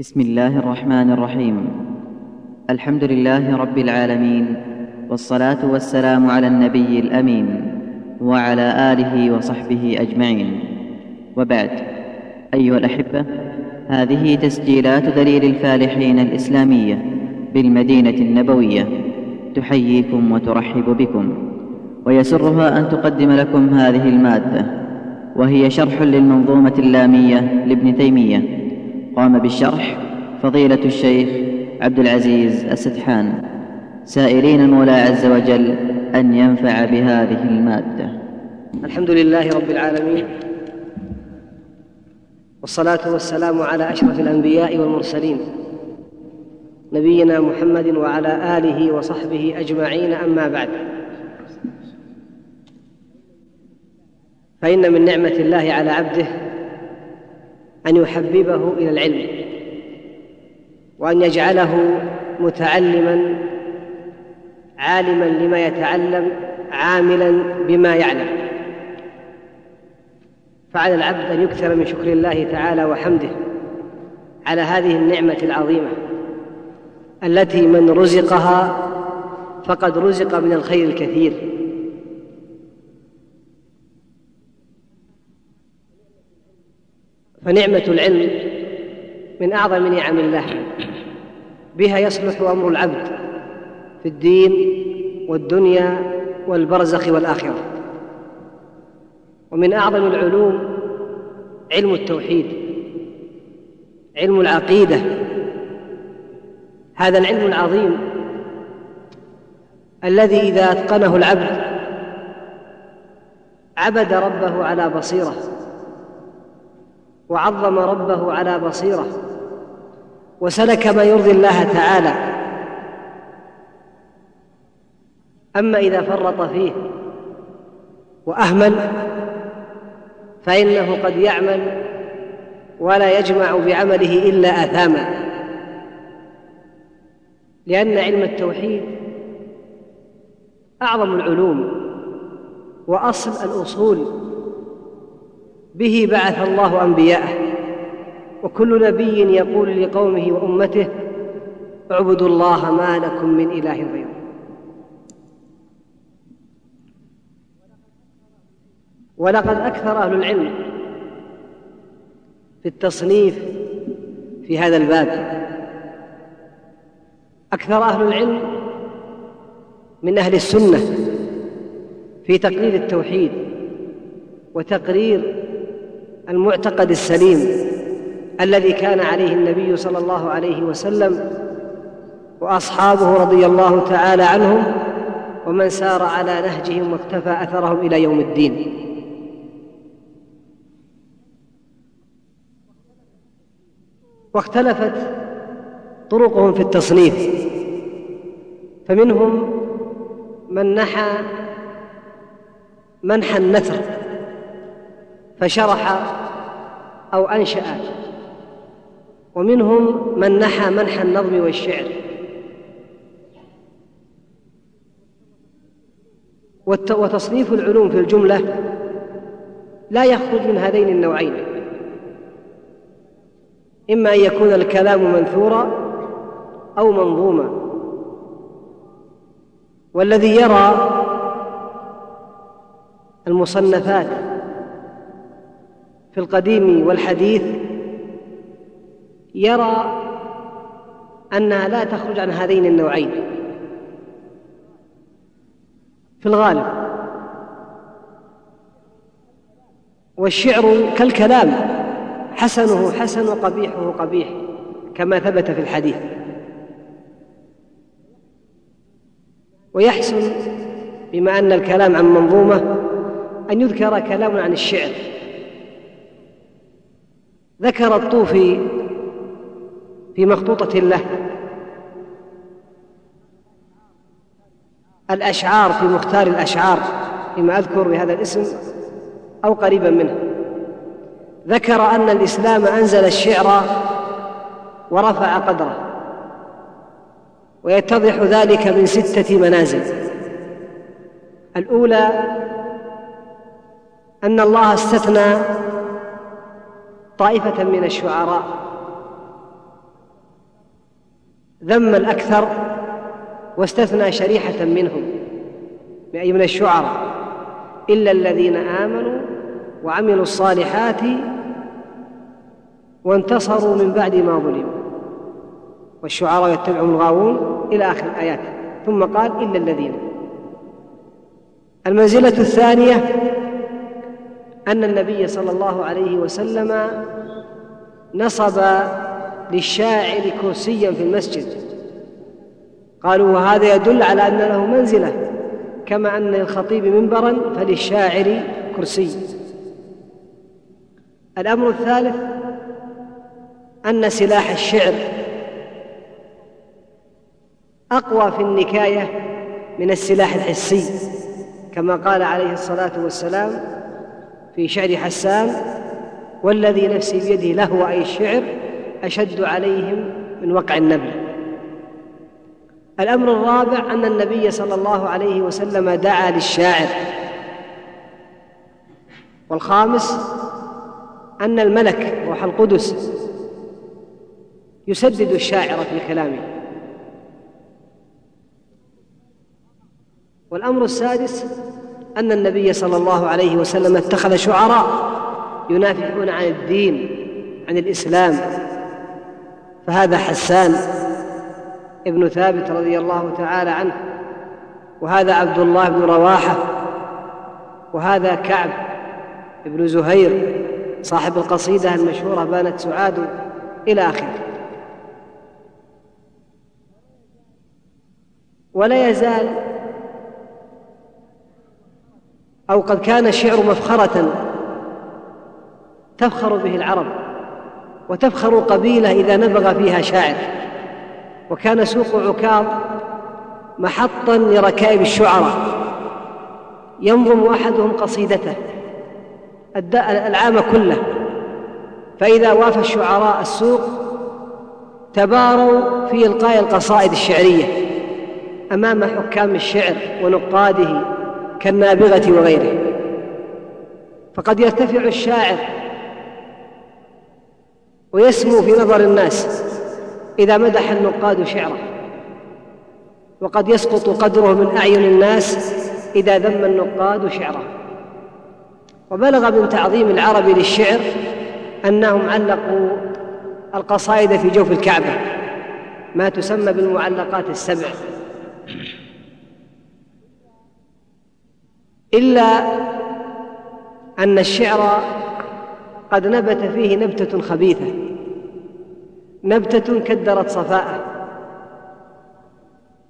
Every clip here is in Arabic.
بسم الله الرحمن الرحيم. الحمد لله رب العالمين والصلاة والسلام على النبي الأمين وعلى آله وصحبه أجمعين. وبعد أيها الأحبة هذه تسجيلات دليل الفالحين الإسلامية بالمدينة النبوية. تحييكم وترحب بكم. ويسرها أن تقدم لكم هذه المادة وهي شرح للمنظومة اللامية لابن تيمية. قام بالشرح فضيلة الشيخ عبد العزيز السدحان سائلين المولى عز وجل أن ينفع بهذه المادة. الحمد لله رب العالمين والصلاة والسلام على أشرف الأنبياء والمرسلين نبينا محمد وعلى آله وصحبه أجمعين أما بعد. فإن من نعمة الله على عبده أن يحببه إلى العلم وأن يجعله متعلما عالما لما يتعلم عاملا بما يعلم. فعلى العبد أن يكثر من شكر الله تعالى وحمده على هذه النعمة العظيمة التي من رزقها فقد رزق من الخير الكثير. فنعمة العلم من أعظم نعم الله بها يصلح أمر العبد في الدين والدنيا والبرزخ والآخرة. ومن أعظم العلوم علم التوحيد علم العقيدة. هذا العلم العظيم الذي إذا أتقنه العبد عبد ربه على بصيرة. وعظم ربه على بصيرة وسلك ما يرضي الله تعالى. أما إذا فرط فيه وأهمل فإنه قد يعمل ولا يجمع بعمله إلا آثاما. لأن علم التوحيد أعظم العلوم وأصل الأصول به بعث الله أنبياءه. وكل نبي يقول لقومه وأمته اعبدوا الله ما لكم من إله غيره. ولقد أكثر أهل العلم في التصنيف في هذا الباب. أكثر أهل العلم من أهل السنة في تقرير التوحيد وتقرير المعتقد السليم الذي كان عليه النبي صلى الله عليه وسلم وأصحابه رضي الله تعالى عنهم ومن سار على نهجهم واقتفى أثرهم إلى يوم الدين. واختلفت طرقهم في التصنيف فمنهم من نحى منحى النثر. فشرح أو أنشأ. ومنهم من نحى منحى النظم والشعر. وتصنيف العلوم في الجملة لا يخرج من هذين النوعين. إما أن يكون الكلام منثورا أو منظوما. والذي يرى المصنفات في القديم والحديث يرى انها لا تخرج عن هذين النوعين. في الغالب. والشعر كالكلام حسنه حسن وقبيحه قبيح كما ثبت في الحديث. ويحسن بما أن الكلام عن منظومة أن يذكر كلام عن الشعر. ذكر الطوفي في مخطوطة له. الأشعار في مختار الأشعار فيما أذكر بهذا الاسم أو قريبا منه. ذكر أن الإسلام أنزل الشعر ورفع قدره. ويتضح ذلك من ستة منازل. الأولى أن الله استثنى طائفة من الشعراء. ذم الأكثر واستثنى شريحة منهم. أي من الشعراء؟ إلا الذين آمنوا وعملوا الصالحات وانتصروا من بعد ما ظلموا. والشعراء يتبعهم الغاوون إلى آخر الآيات. ثم قال إلا الذين. المنزلة الثانية أن النبي صلى الله عليه وسلم نصب للشاعر كرسيا في المسجد. قالوا وهذا يدل على أن له منزلة كما أن للخطيب منبرا فللشاعر كرسي. الأمر الثالث أن سلاح الشعر أقوى في النكاية من السلاح الحسي كما قال عليه الصلاة والسلام في شعر حسان والذي نفسي بيده لهو أي الشعر أشد عليهم من وقع النبل. الأمر الرابع أن النبي صلى الله عليه وسلم دعا للشاعر. والخامس أن الملك روح القدس يسدد الشاعر في كلامه. والأمر السادس أن النبي صلى الله عليه وسلم اتخذ شعراء ينافحون عن الدين عن الإسلام. فهذا حسان ابن ثابت رضي الله تعالى عنه وهذا عبد الله بن رواحة وهذا كعب بن زهير صاحب القصيدة المشهورة بانت سعاد إلى آخره. ولا يزال أو قد كان الشعر مفخرة تفخر به العرب وتفخر قبيلة إذا نبغ فيها شاعر. وكان سوق عكاظ محطا لركائب الشعراء. ينظم أحدهم قصيدته. العام كله. فإذا وافى الشعراء السوق تباروا في إلقاء القصائد الشعرية. أمام حكام الشعر ونقاده كالنابغة وغيره. فقد يرتفع الشاعر ويسمو في نظر الناس إذا مدح النقاد شعره. وقد يسقط قدره من أعين الناس إذا ذم النقاد شعره. وبلغ من تعظيم العرب للشعر أنهم علقوا القصائد في جوف الكعبة ما تسمى بالمعلقات السبع. إلا أن الشعر قد نبت فيه نبتة خبيثة نبتة كدرت صفاءه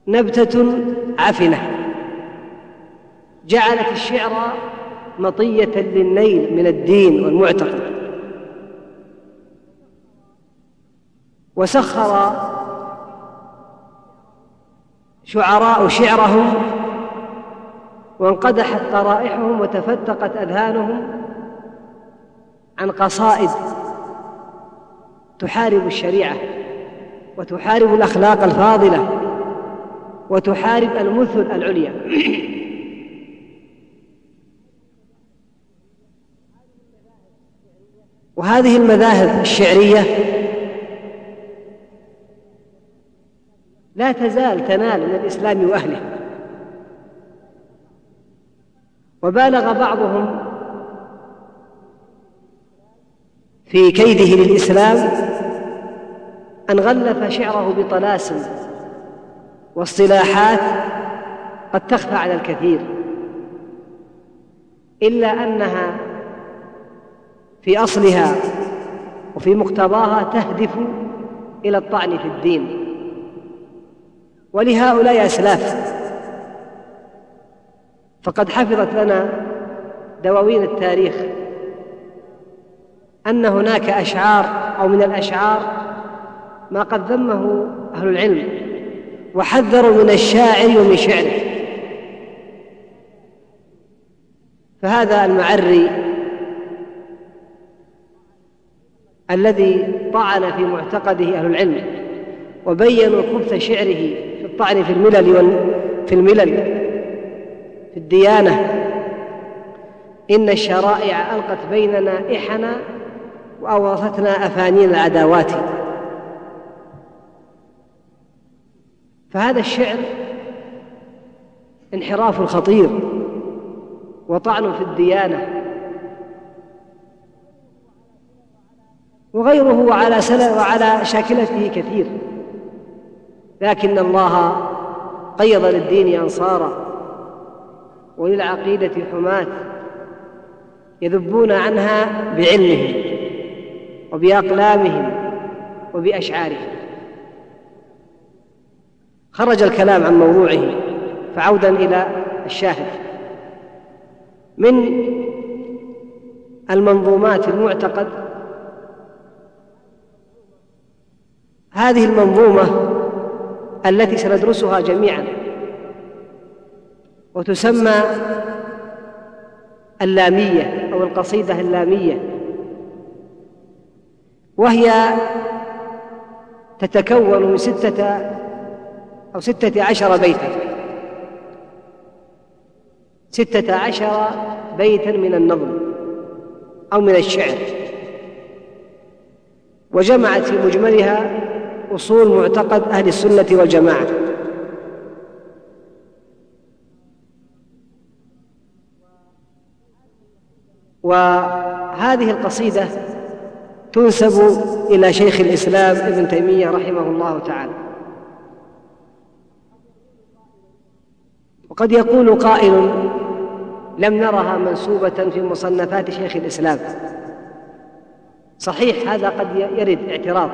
نبتة عفنة. جعلت الشعر مطية للنيل من الدين والمعتقد. وسخر شعراء شعرهم وانقدحت طرائحهم وتفتقت أذهانهم عن قصائد تحارب الشريعة وتحارب الأخلاق الفاضلة وتحارب المثل العليا. وهذه المذاهب الشعرية لا تزال تنال من الإسلام وأهله. وبالغ بعضهم في كيده للإسلام أن غلف شعره بطلاسم واصطلاحات قد تخفى على الكثير إلا أنها في أصلها وفي مقتضاها تهدف إلى الطعن في الدين. ولهؤلاء أسلاف فقد حفظت لنا دواوين التاريخ أن هناك أشعار أو من الأشعار ما قد ذمه أهل العلم وحذروا من الشاعر ومن شعره. فهذا المعري الذي طعن في معتقده أهل العلم وبينوا خبث شعره في الطعن في الملل في الملل. في الديانة. إن الشرائع ألقت بيننا إحنا وأورثتنا أفانين العداوات فهذا الشعر انحراف خطير وطعن في الديانة. وغيره وعلى وعلى شاكلته كثير. لكن الله قيض للدين أنصارا. وللعقيدة حماة يذبون عنها بعلمهم وبأقلامهم وبأشعارهم. خرج الكلام عن موضوعه فعودا إلى الشاهد من المنظومات المعتقد. هذه المنظومة التي سندرسها جميعا وتسمى اللامية أو القصيدة اللامية. وهي تتكون من ستة أو ستة عشر بيتا. ستة عشر بيتا من النظم أو من الشعر. وجمعت في مجملها أصول معتقد أهل السنة والجماعة. وهذه القصيدة تنسب إلى شيخ الإسلام ابن تيمية رحمه الله تعالى. وقد يقول قائل لم نرها منسوبة في مصنفات شيخ الإسلام. صحيح هذا قد يرد اعتراض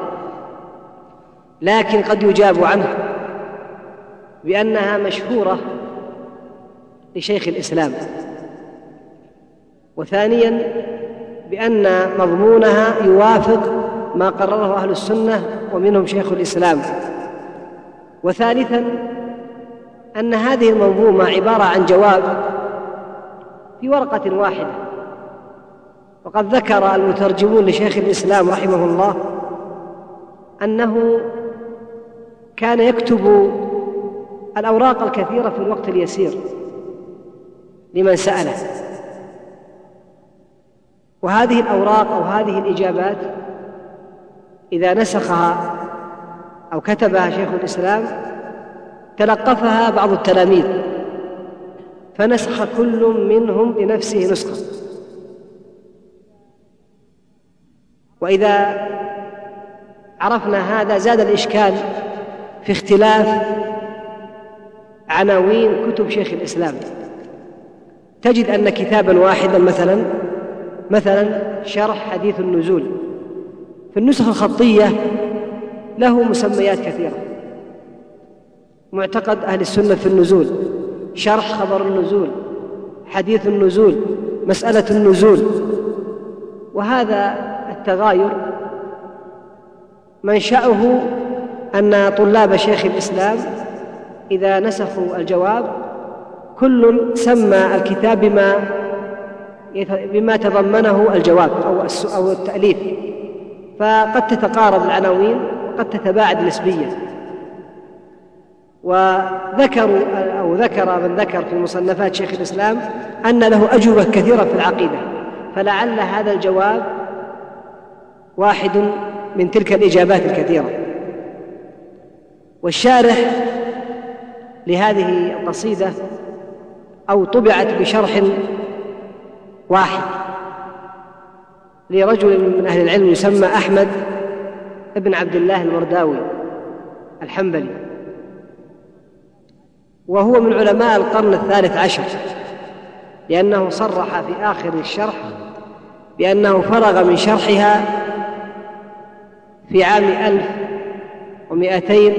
لكن قد يجاب عنه بأنها مشهورة لشيخ الإسلام. وثانيا بأن مضمونها يوافق ما قرره أهل السنة ومنهم شيخ الإسلام. وثالثا أن هذه المنظومة عبارة عن جواب في ورقة واحدة. وقد ذكر المترجمون لشيخ الإسلام رحمه الله أنه كان يكتب الأوراق الكثيرة في الوقت اليسير لمن سأله. وهذه الأوراق أو هذه الإجابات إذا نسخها أو كتبها شيخ الإسلام تلقفها بعض التلاميذ فنسخ كل منهم لنفسه نسخة. وإذا عرفنا هذا زاد الإشكال في اختلاف عناوين كتب شيخ الإسلام. تجد أن كتابا واحدا مثلا مثلا شرح حديث النزول. في النسخ الخطية له مسميات كثيرة. معتقد أهل السنة في النزول. شرح خبر النزول حديث النزول مسألة النزول. وهذا التغاير منشأه أن طلاب شيخ الإسلام إذا نسخوا الجواب كل سمى الكتاب بما بما تضمنه الجواب أو أو التأليف. فقد تتقارب العناوين وقد تتباعد نسبيا. وذكروا أو ذكر من ذكر في مصنفات شيخ الإسلام أن له أجوبة كثيرة في العقيدة. فلعل هذا الجواب واحد من تلك الإجابات الكثيرة. والشارح لهذه القصيدة أو طبعت بشرح واحد. لرجل من أهل العلم يسمى أحمد ابن عبد الله المرداوي الحنبلي. وهو من علماء القرن الثالث عشر لأنه صرح في آخر الشرح بأنه فرغ من شرحها في عام ألف ومائتين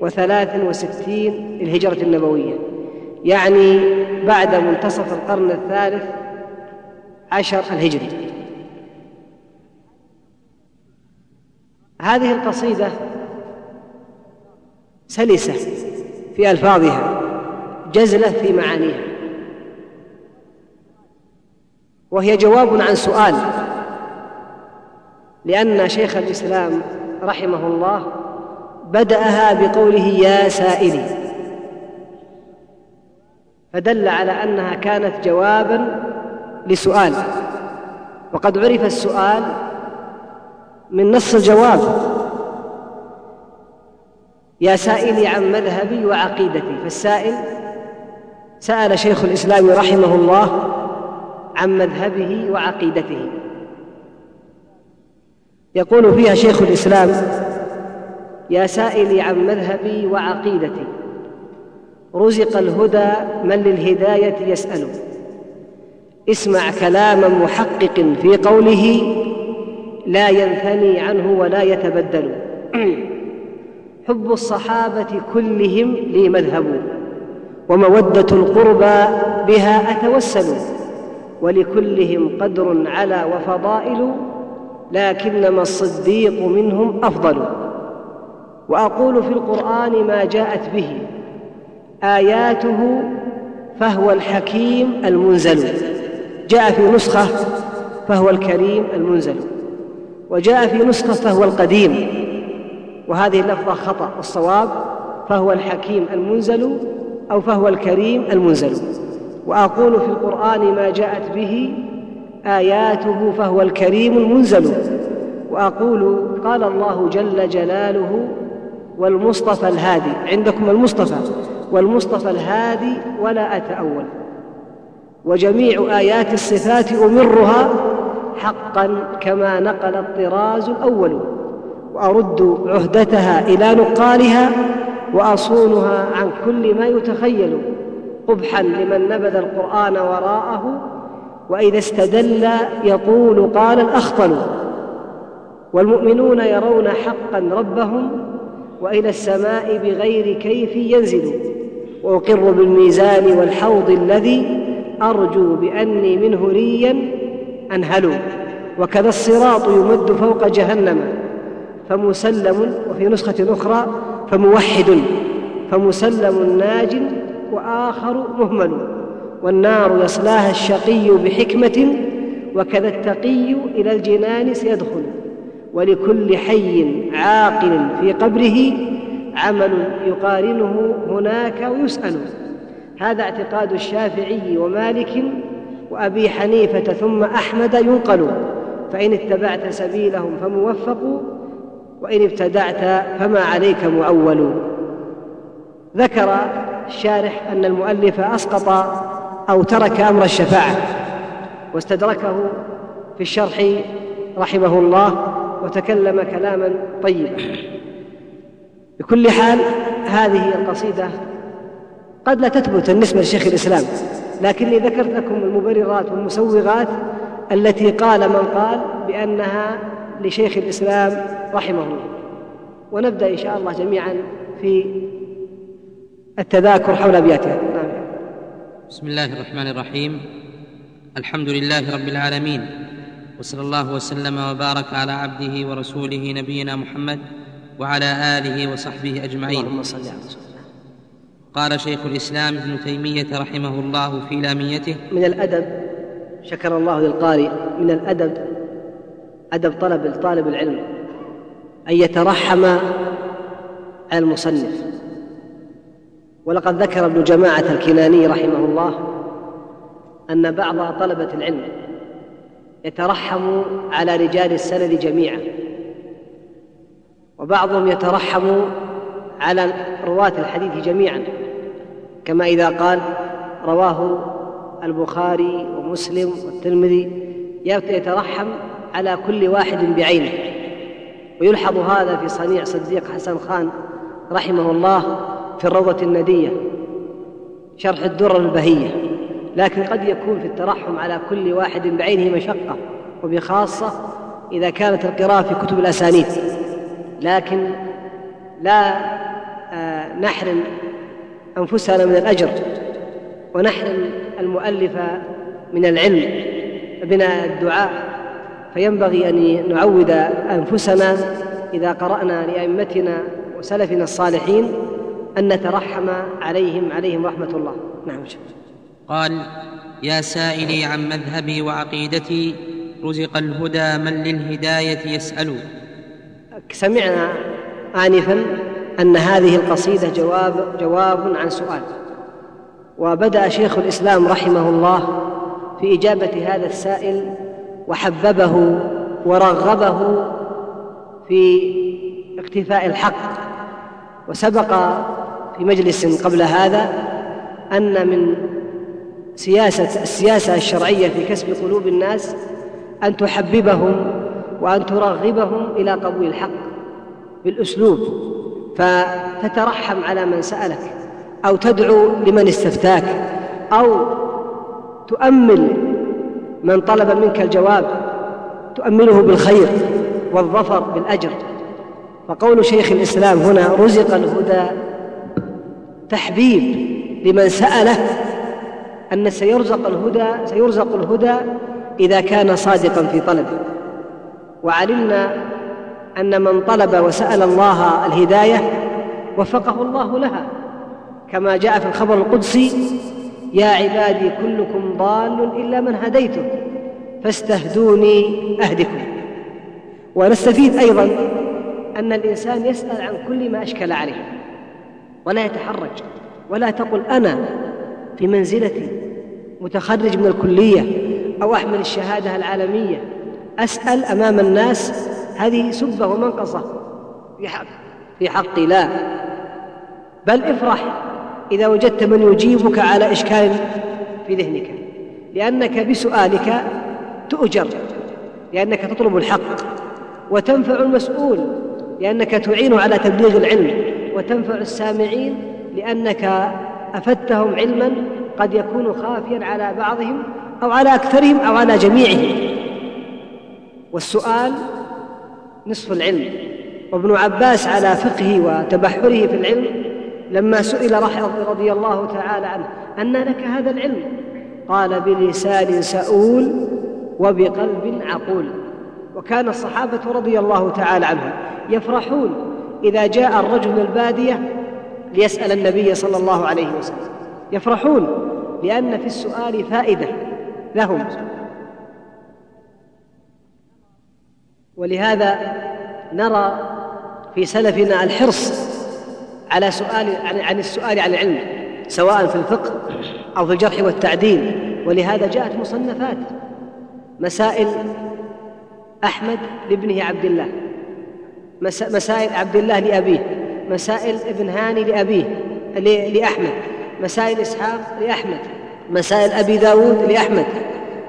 وثلاث وستين للهجرة النبوية يعني بعد منتصف القرن الثالث عشر الهجري. هذه القصيدة سلسة في ألفاظها جزلة في معانيها. وهي جواب عن سؤال لأن شيخ الإسلام رحمه الله بدأها بقوله يا سائلي. فدل على أنها كانت جوابا لسؤال. وقد عرف السؤال من نص الجواب. يا سائلي عن مذهبي وعقيدتي. فالسائل سأل شيخ الإسلام رحمه الله عن مذهبه وعقيدته. يقول فيها شيخ الإسلام يا سائلي عن مذهبي وعقيدتي. رزق الهدى من للهداية يسأل. اسمع كلام محقق في قوله لا ينثني عنه ولا يتبدل. حب الصحابة كلهم لي مذهب ومودة القربى بها أتوسل ولكلهم قدر على وفضائل لكنما الصديق منهم أفضل. وأقول في القرآن ما جاءت به آياته فهو الحكيم المنزل. جاء في نسخة فهو الكريم المنزل وجاء في نسخة فهو القديم وهذه اللفظة خطأ الصواب فهو الحكيم المنزل أو فهو الكريم المنزل. وأقول في القرآن ما جاءت به آياته فهو الكريم المنزل. وأقول قال الله جل جلاله والمصطفى الهادي عندكم المصطفى والمصطفى الهادي ولا أتأول. وجميع آيات الصفات أمرها حقا كما نقل الطراز الأول وأرد عهدتها إلى نقالها وأصونها عن كل ما يتخيل قبحا لمن نبذ القرآن وراءه وإذا استدل يقول قال الأخطل والمؤمنون يرون حقا ربهم وإلى السماء بغير كيف ينزل وأقر بالميزان والحوض الذي أرجو بأني منه ريا أنهل وكذا الصراط يمد فوق جهنم. فمسلم وفي نسخة أخرى فموحد فمسلم ناج وآخر مهمل. والنار يصلاها الشقي بحكمة وكذا التقي إلى الجنان سيدخل. ولكل حي عاقل في قبره عمل يقارنه هناك ويسأل. هذا اعتقاد الشافعي ومالك وأبي حنيفة ثم أحمد ينقل فإن اتبعت سبيلهم فموفق وإن ابتدعت فما عليك مؤول ذكر الشارح أن المؤلف أسقط أو ترك أمر الشفاعة واستدركه في الشرح رحمه الله وتكلم كلاما طيبا. بكل حال هذه القصيدة قد لا تثبت بالنسبة لشيخ الإسلام لكني ذكرت لكم المبررات والمسوغات التي قال من قال بأنها لشيخ الإسلام رحمه الله. ونبدأ إن شاء الله جميعا في التذاكر حول أبياتها نعم. بسم الله الرحمن الرحيم. الحمد لله رب العالمين وصلى الله وسلم وبارك على عبده ورسوله نبينا محمد وعلى آله وصحبه أجمعين. اللهم صل على قال شيخ الإسلام ابن تيمية رحمه الله في لاميته من الأدب شكر الله للقارئ من الأدب أدب طلب طالب العلم أن يترحم على المصنف. ولقد ذكر ابن جماعة الكناني رحمه الله أن بعض طلبة العلم يترحم على رجال السند جميعا وبعضهم يترحم على رواة الحديث جميعا. كما إذا قال رواه البخاري ومسلم والترمذي يترحم على كل واحد بعينه. ويلحظ هذا في صنيع صديق حسن خان رحمه الله في الروضة الندية شرح الدرر البهية. لكن قد يكون في الترحم على كل واحد بعينه مشقة وبخاصة إذا كانت القراءة في كتب الأسانيد. لكن لا آه، نحرم أنفسنا من الأجر ونحرم المؤلف من العلم من الدعاء. فينبغي أن نعود أنفسنا إذا قرأنا لأئمتنا وسلفنا الصالحين أن نترحم عليهم عليهم رحمة الله. نعم. قال يا سائلي عن مذهبي وعقيدتي رزق الهدى من للهداية يسأل. سمعنا آنفا أن هذه القصيدة جواب جواب عن سؤال. وبدأ شيخ الإسلام رحمه الله في إجابة هذا السائل وحببه ورغبه في اقتفاء الحق. وسبق في مجلس قبل هذا أن من سياسة السياسة الشرعية في كسب قلوب الناس أن تحببهم وأن ترغبهم إلى قبول الحق بالأسلوب. فتترحم على من سألك أو تدعو لمن استفتاك أو تؤمل من طلب منك الجواب تؤمله بالخير والظفر بالأجر. فقول شيخ الإسلام هنا رزق الهدى تحبيب لمن سأله أن سيرزق الهدى سيرزق الهدى إذا كان صادقا في طلبه. وعلمنا أن من طلب وسأل الله الهداية وفقه الله لها. كما جاء في الخبر القدسي يا عبادي كلكم ضال إلا من هديته فاستهدوني أهدكم. ونستفيد أيضا أن الإنسان يسأل عن كل ما أشكل عليه ولا يتحرج ولا تقل أنا في منزلتي متخرج من الكلية أو أحمل الشهادة العالمية أسأل أمام الناس هذه سبة ومنقصة. في حق في حقي لا. بل افرح إذا وجدت من يجيبك على إشكال في ذهنك. لأنك بسؤالك تؤجر لأنك تطلب الحق وتنفع المسؤول لأنك تعين على تبليغ العلم وتنفع السامعين لأنك أفدتهم علما قد يكون خافيا على بعضهم أو على أكثرهم أو على جميعهم. والسؤال نصف العلم. وابن عباس على فقهه وتبحره في العلم لما سئل رضي الله تعالى عنه أن لك هذا العلم؟ قال بلسان سؤول وبقلب عقول. وكان الصحابة رضي الله تعالى عنهم يفرحون إذا جاء الرجل البادية ليسأل النبي صلى الله عليه وسلم. يفرحون لأن في السؤال فائدة لهم. ولهذا نرى في سلفنا الحرص على سؤال عن السؤال عن العلم سواء في الفقه أو في الجرح والتعديل. ولهذا جاءت مصنفات مسائل أحمد لابنه عبد الله مسائل عبد الله لأبيه مسائل ابن هاني لأبيه لأحمد مسائل إسحاق لأحمد مسائل أبي داود لأحمد.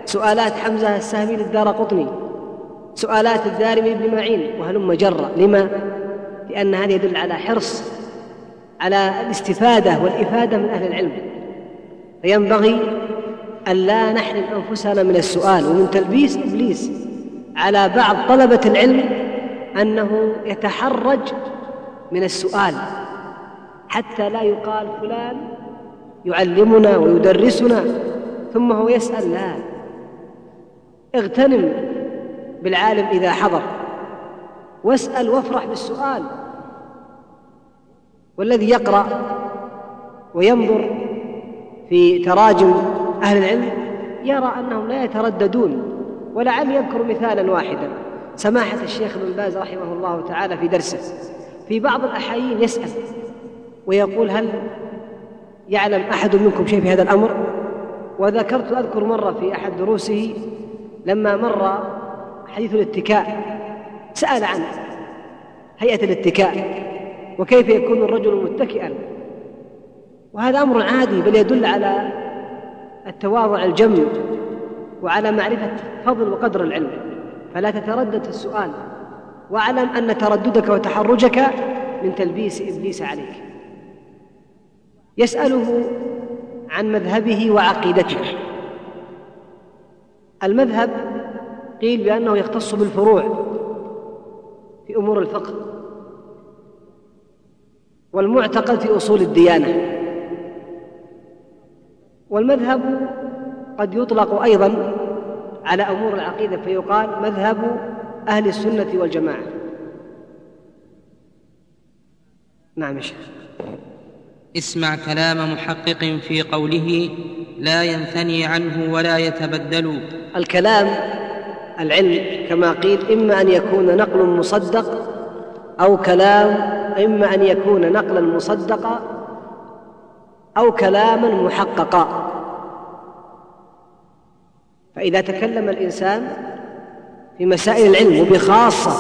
سؤالات حمزة السهمي للدار قطني. سؤالات الدارمي بن معين وهلم جرة لما؟ لأن هذا يدل على حرص على الاستفادة والإفادة من أهل العلم. فينبغي أن لا نحرم أنفسنا من السؤال ومن تلبيس إبليس على بعض طلبة العلم أنه يتحرج من السؤال حتى لا يقال فلان يعلمنا ويدرسنا ثم هو يسأل لا. اغتنم بالعالم إذا حضر. واسأل وافرح بالسؤال. والذي يقرأ وينظر في تراجم أهل العلم يرى أنهم لا يترددون ولعل يذكر مثالا واحدا. سماحة الشيخ ابن باز رحمه الله تعالى في درسه في بعض الأحايين يسأل ويقول هل يعلم أحد منكم شيء في هذا الأمر؟ وذكرت أذكر مرة في أحد دروسه لما مر حديث الاتكاء. سأل عن هيئة الاتكاء. وكيف يكون الرجل متكئا؟ وهذا أمر عادي بل يدل على التواضع الجم وعلى معرفة فضل وقدر العلم. فلا تتردد في السؤال. واعلم أن ترددك وتحرجك من تلبيس إبليس عليك. يسأله عن مذهبه وعقيدته. المذهب قيل بأنه يختص بالفروع في أمور الفقه والمعتقد في أصول الديانة والمذهب قد يطلق أيضا على أمور العقيدة فيقال مذهب أهل السنة والجماعة. نعم شيخ. اسمع كلام محقق في قوله لا ينثني عنه ولا يتبدل. الكلام العلم كما قيل إما أن يكون نقل مصدق أو كلام إما أن يكون نقلا مصدقا أو كلاما محققا. فإذا تكلم الإنسان في مسائل العلم وبخاصة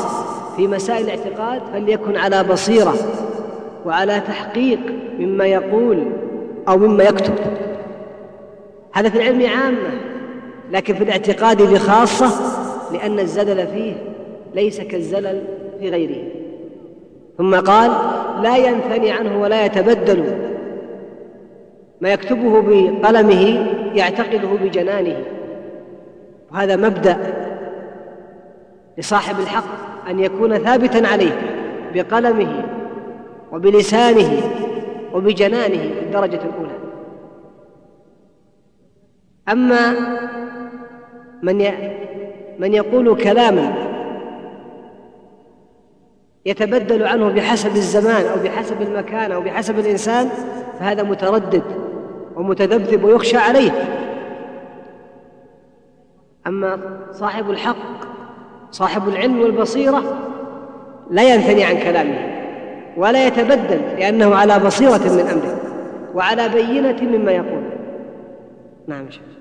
في مسائل الاعتقاد فليكن على بصيرة وعلى تحقيق مما يقول أو مما يكتب. هذا في العلم عامة لكن في الاعتقاد بخاصة لأن الزلل فيه ليس كالزلل في غيره. ثم قال لا ينثني عنه ولا يتبدل. ما يكتبه بقلمه يعتقده بجنانه. وهذا مبدأ لصاحب الحق أن يكون ثابتا عليه بقلمه وبلسانه وبجنانه في الدرجة الأولى. أما من من يقول كلاما يتبدل عنه بحسب الزمان أو بحسب المكان أو بحسب الإنسان فهذا متردد ومتذبذب ويخشى عليه. أما صاحب الحق صاحب العلم والبصيرة لا ينثني عن كلامه ولا يتبدل لأنه على بصيرة من أمره وعلى بينة مما يقول. نعم شيخ.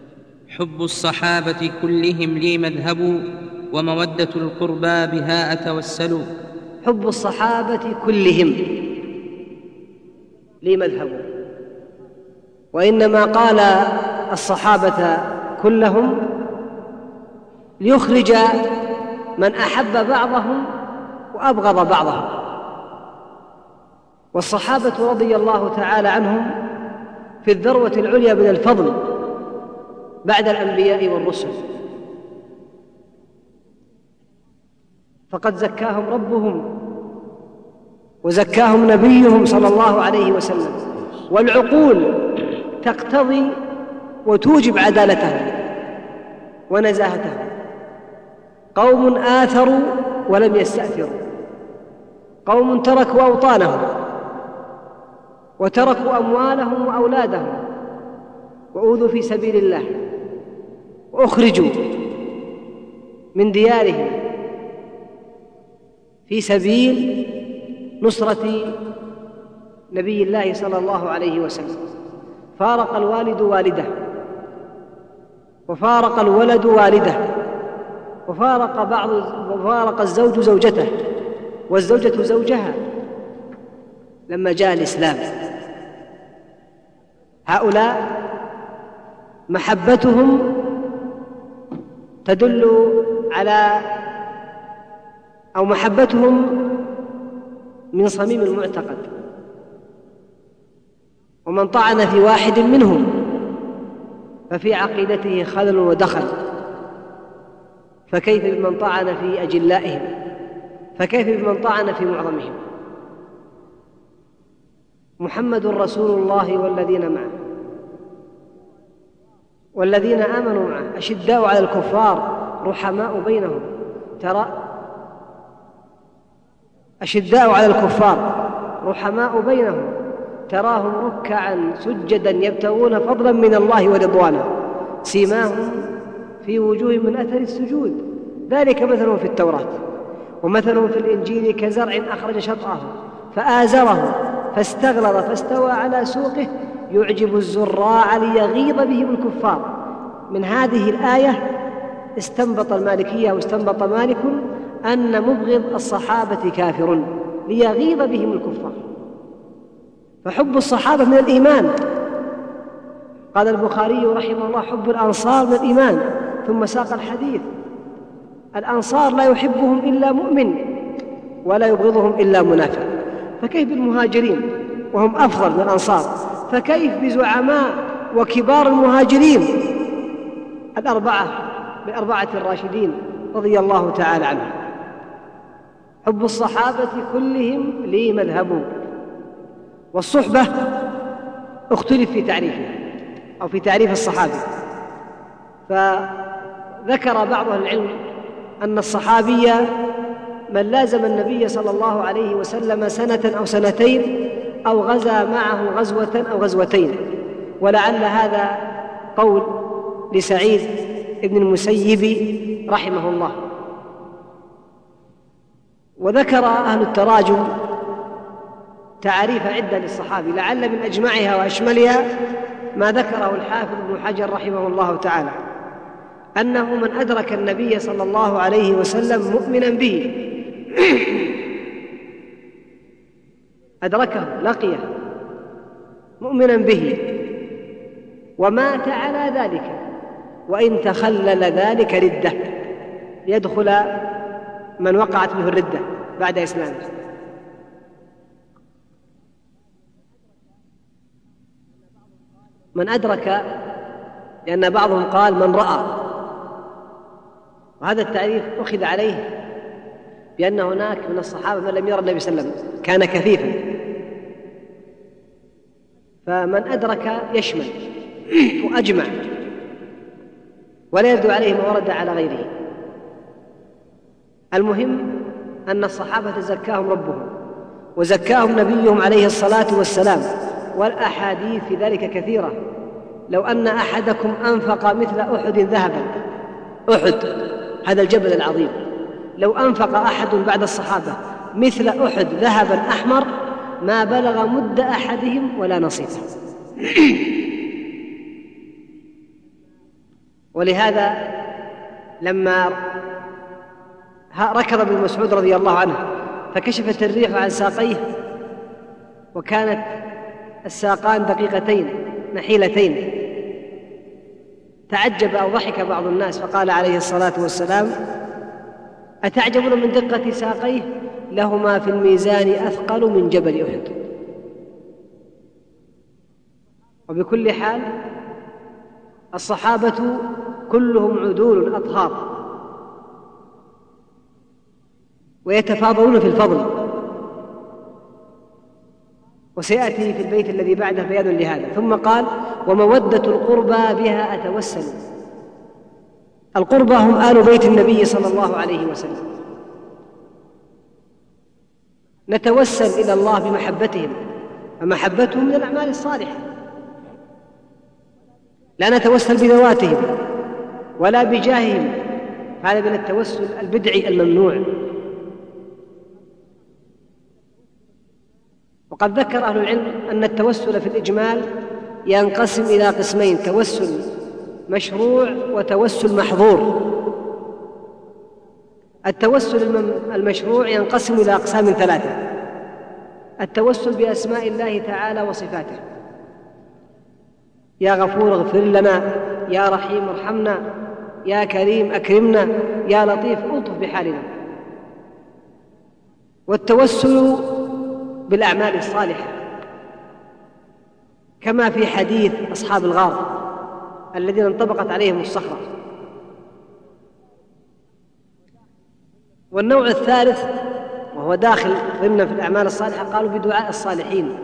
حب الصحابة كلهم لي مذهب ومودة القربى بها أتوسل. حب الصحابة كلهم لي مذهب. وإنما قال الصحابة كلهم ليخرج من أحب بعضهم وأبغض بعضهم. والصحابة رضي الله تعالى عنهم في الذروة العليا من الفضل. بعد الأنبياء والرسل. فقد زكاهم ربهم وزكاهم نبيهم صلى الله عليه وسلم. والعقول تقتضي وتوجب عدالتهم ونزاهتهم. قوم آثروا ولم يستأثروا. قوم تركوا أوطانهم وتركوا أموالهم وأولادهم. وأوذوا في سبيل الله. وأخرجوا من ديارهم في سبيل نصرة نبي الله صلى الله عليه وسلم. فارق الوالد والده وفارق الولد والده وفارق بعض وفارق الزوج زوجته والزوجة زوجها. لما جاء الإسلام هؤلاء محبتهم تدل على أو محبتهم من صميم المعتقد. ومن طعن في واحد منهم ففي عقيدته خلل ودخل. فكيف بمن طعن في أجلائهم؟ فكيف بمن طعن في معظمهم؟ محمد رسول الله والذين معه. والذين آمنوا معه أشداء على الكفار رحماء بينهم. ترى؟ أشداء على الكفار رحماء بينهم. تراهم ركعا سجدا يبتغون فضلا من الله ورضوانه. سيماهم في وجوه من أثر السجود. ذلك مثل في التوراة ومثل في الإنجيل كزرع أخرج شطأه فآزره فاستغلظ فاستوى على سوقه يعجب الزراع ليغيظ بهم الكفار. من هذه الآية استنبط المالكية واستنبط مالك أن مبغض الصحابة كافر ليغيظ بهم الكفار. فحب الصحابة من الإيمان. قال البخاري رحمه الله حب الأنصار من الإيمان ثم ساق الحديث. الأنصار لا يحبهم إلا مؤمن ولا يبغضهم إلا منافق. فكيف بالمهاجرين؟ وهم أفضل من الأنصار. فكيف بزعماء وكبار المهاجرين؟ الأربعة بالأربعة الراشدين رضي الله تعالى عنهم. حب الصحابة كلهم لي مذهب. والصحبة اختلف في تعريفها أو في تعريف الصحابي. فذكر بعض أهل العلم أن الصحابي من لازم النبي صلى الله عليه وسلم سنة أو سنتين أو غزا معه غزوة أو غزوتين. ولعل هذا قول لسعيد بن المسيب رحمه الله. وذكر أهل التراجم تعاريف عدة للصحابي لعل من أجمعها وأشملها ما ذكره الحافظ ابن حجر رحمه الله تعالى. أنه من أدرك النبي صلى الله عليه وسلم مؤمنا به. أدركه لقيه. مؤمنا به. ومات على ذلك. وإن تخلل ذلك ردة. يدخل من وقعت منه الردة بعد إسلامه. من أدرك لأن بعضهم قال من رأى. وهذا التعريف أخذ عليه بأن هناك من الصحابة من لم يرى النبي صلى الله عليه وسلم. كان كثيفا. فمن أدرك يشمل وأجمع. ولا يبدو عليه ما ورد على غيره. المهم أن الصحابة زكاهم ربهم وزكاهم نبيهم عليه الصلاة والسلام والأحاديث في ذلك كثيرة. لو أن أحدكم أنفق مثل أحد ذهبا أحد هذا الجبل العظيم. لو أنفق أحد بعد الصحابة مثل أحد ذهبا أحمر ما بلغ مد أحدهم ولا نصيبه ولهذا لما ركض ابن مسعود رضي الله عنه فكشفت الريح عن ساقيه وكانت الساقان دقيقتين نحيلتين. تعجب أو ضحك بعض الناس فقال عليه الصلاة والسلام أتعجبون من دقة ساقيه؟ لهما في الميزان أثقل من جبل أحد. وبكل حال الصحابة كلهم عدول أطهار. ويتفاضلون في الفضل. وسيأتي في البيت الذي بعده بيان لهذا. ثم قال ومودة القربى بها أتوسل. القربى هم آل بيت النبي صلى الله عليه وسلم. نتوسل إلى الله بمحبتهم فمحبتهم من الأعمال الصالحة. لا نتوسل بذواتهم ولا بجاههم هذا من التوسل البدعي الممنوع. وقد ذكر أهل العلم أن التوسل في الإجمال ينقسم إلى قسمين توسل مشروع وتوسل محظور. التوسل المشروع ينقسم إلى أقسام ثلاثة. التوسل بأسماء الله تعالى وصفاته. يا غفور اغفر لنا يا رحيم ارحمنا يا كريم أكرمنا يا لطيف ألطف بحالنا. والتوسل بالأعمال الصالحة كما في حديث أصحاب الغار الذين انطبقت عليهم الصخرة. والنوع الثالث وهو داخل ضمن في الأعمال الصالحة قالوا بدعاء الصالحين.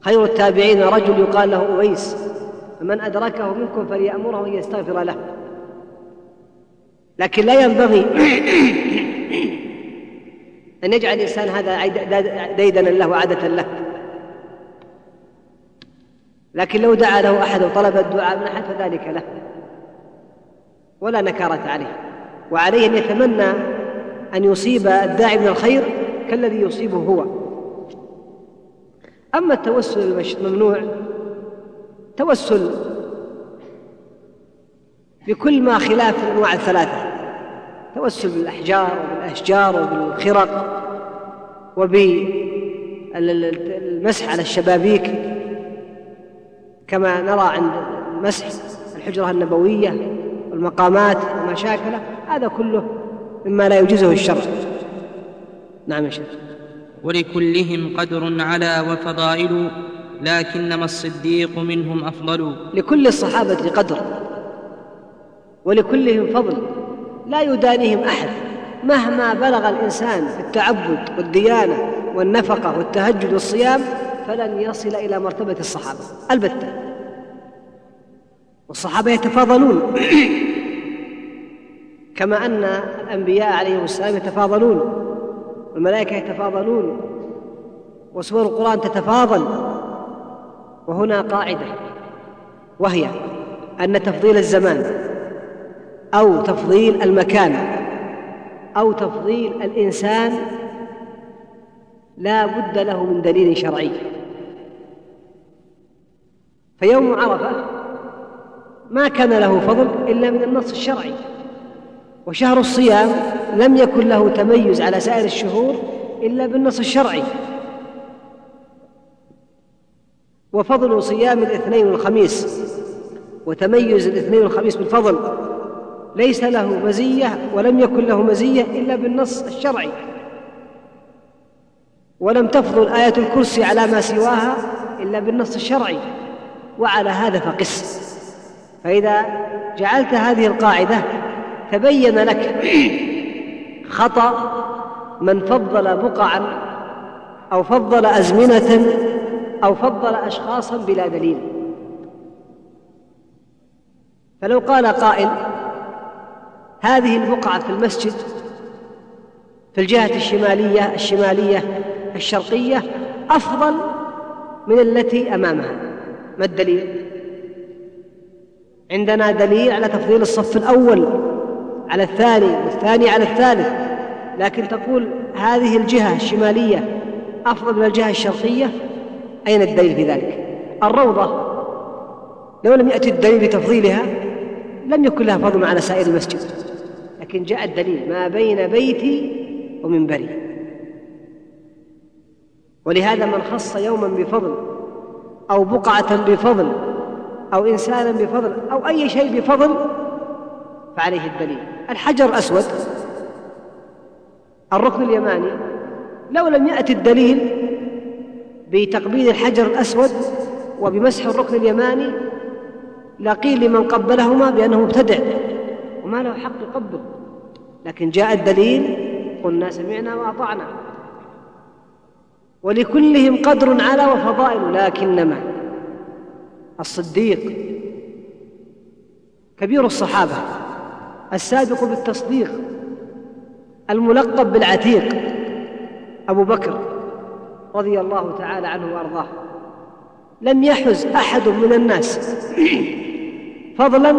خير التابعين رجل يقال له أويس فمن أدركه منكم فليأمره أن يستغفر له. لكن لا ينبغي أن يجعل الإنسان هذا ديدنا له وعادة له. لكن لو دعا له أحد وطلب الدعاء من أحد فذلك له. ولا نكارة عليه. وعليه أن يتمنى أن يصيب الداعي من الخير كالذي يصيبه هو. أما التوسل الممنوع توسل بكل ما خلاف الأنواع الثلاثة. توسل بالأحجار وبالأشجار وبالخرق وبالمسح على الشبابيك. كما نرى عند مسح الحجرة النبوية والمقامات وما شاكله هذا كله مما لا يجوزه الشرع نعم يا شيخ. ولكلهم قدر على وفضائل لكنما الصديق منهم أفضل. لكل الصحابة قدر ولكلهم فضل. لا يدانيهم أحد. مهما بلغ الإنسان في التعبد والديانة والنفقة والتهجد والصيام فلن يصل إلى مرتبة الصحابة. البتة. والصحابة يتفاضلون. كما أن الأنبياء عليهم السلام يتفاضلون والملائكة يتفاضلون وسور القرآن تتفاضل وهنا قاعدة وهي أن تفضيل الزمان أو تفضيل المكان أو تفضيل الإنسان لا بد له من دليل شرعي. فيوم عرفة ما كان له فضل إلا من النص الشرعي. وشهر الصيام لم يكن له تميز على سائر الشهور إلا بالنص الشرعي. وفضل صيام الاثنين والخميس وتميز الاثنين والخميس بالفضل ليس له مزية ولم يكن له مزية إلا بالنص الشرعي. ولم تفضل آية الكرسي على ما سواها إلا بالنص الشرعي. وعلى هذا فقس. فإذا جعلت هذه القاعدة تبين لك خطأ من فضل بقعا أو فضل أزمنة أو فضل اشخاصا بلا دليل. فلو قال قائل هذه البقعة في المسجد في الجهة الشمالية الشمالية الشرقية أفضل من التي أمامها. ما الدليل؟ عندنا دليل على تفضيل الصف الأول. على الثاني والثاني على الثالث. لكن تقول هذه الجهة الشمالية أفضل من الجهة الشرقية؟ أين الدليل في ذلك؟ الروضة. لو لم يأتي الدليل بتفضيلها لم يكن لها فضل على سائر المسجد. لكن جاء الدليل ما بين بيتي ومنبري. ولهذا من خص يوما بفضل أو بقعة بفضل أو انسانا بفضل أو أي شيء بفضل فعليه الدليل. الحجر الأسود الركن اليماني لو لم يأتي الدليل بتقبيل الحجر الأسود وبمسح الركن اليماني لقيل لمن قبلهما بأنه مبتدع. وما له حق يقبل. لكن جاء الدليل قلنا سمعنا وأطعنا. ولكلهم قدر على وفضائل لكنما الصديق كبير الصحابة. السابق بالتصديق الملقب بالعتيق أبو بكر رضي الله تعالى عنه وأرضاه. لم يحز أحد من الناس فضلا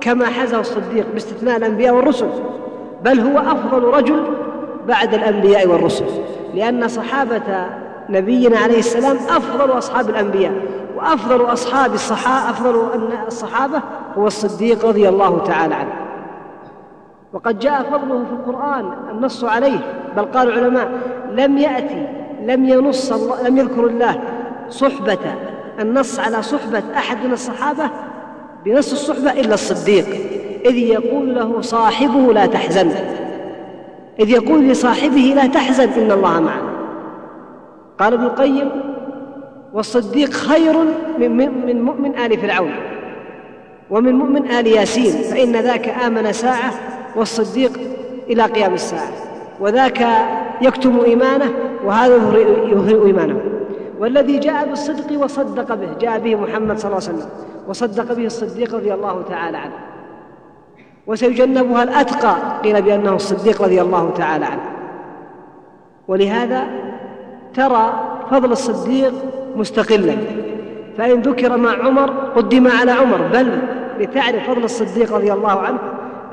كما حزه الصديق باستثناء الأنبياء والرسل بل هو أفضل رجل بعد الأنبياء والرسل لأن صحابة نبينا عليه السلام أفضل أصحاب الأنبياء وأفضل أصحاب الصحابه أفضل الصحابة هو الصديق رضي الله تعالى عنه. وقد جاء فضله في القرآن النص عليه بل قال العلماء لم يأتي لم ينص الله لم يذكر الله صحبة النص على صحبة أحد من الصحابة بنص الصحبة إلا الصديق إذ يقول له صاحبه لا تحزن إذ يقول لصاحبه لا تحزن إن الله معنا. قال ابن القيم والصديق خير من من مؤمن آل فرعون ومن مؤمن آل ياسين فإن ذاك آمن ساعة والصديق إلى قيام الساعة وذاك يكتم إيمانه وهذا يظهر إيمانه. والذي جاء بالصدق وصدق به جاء به محمد صلى الله عليه وسلم وصدق به الصديق رضي الله تعالى عنه. وسيجنبها الأتقى قيل بأنه الصديق رضي الله تعالى عنه. ولهذا ترى فضل الصديق مستقلا. فإن ذكر مع عمر قدم على عمر بل لتعرف فضل الصديق رضي الله عنه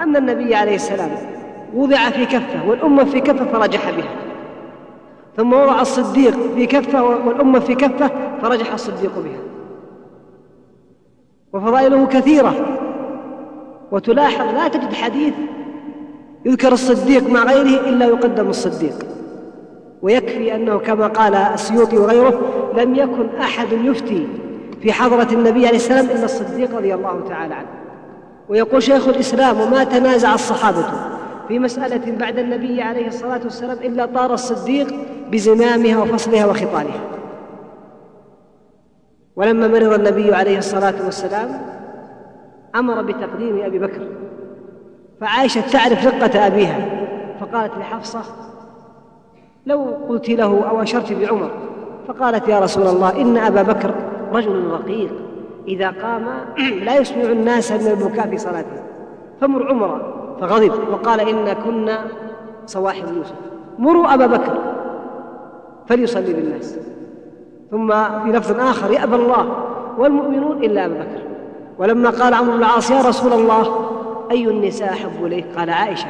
أن النبي عليه السلام وضع في كفة والأمة في كفة فرجح بها. ثم وضع الصديق في كفة والأمة في كفة فرجح الصديق بها. وفضائله كثيرة. وتلاحظ لا تجد حديث يذكر الصديق مع غيره إلا يقدم الصديق. ويكفي أنه كما قال السيوطي وغيره لم يكن أحد يفتي في حضرة النبي عليه السلام إلا الصديق رضي الله تعالى عنه. ويقول شيخ الإسلام وما تنازع الصحابة في مسألة بعد النبي عليه الصلاة والسلام إلا طار الصديق بزمامها وفصلها وخطالها ولما مرض النبي عليه الصلاة والسلام أمر بتقديم أبي بكر. فعائشة تعرف رقة أبيها فقالت لحفصة لو قلت له أو أشرت بعمر فقالت يا رسول الله إن أبا بكر رجل رقيق. إذا قام لا يسمع الناس من البكاء في صلاته. فمر عمر فغضب وقال إن كنا صواحب يوسف. مروا أبا بكر فليصلي بالناس. ثم في لفظ آخر يأبى الله والمؤمنون إلا أبا بكر. ولما قال عمرو بن العاص يا رسول الله أي النساء أحب إليك؟ قال عائشة.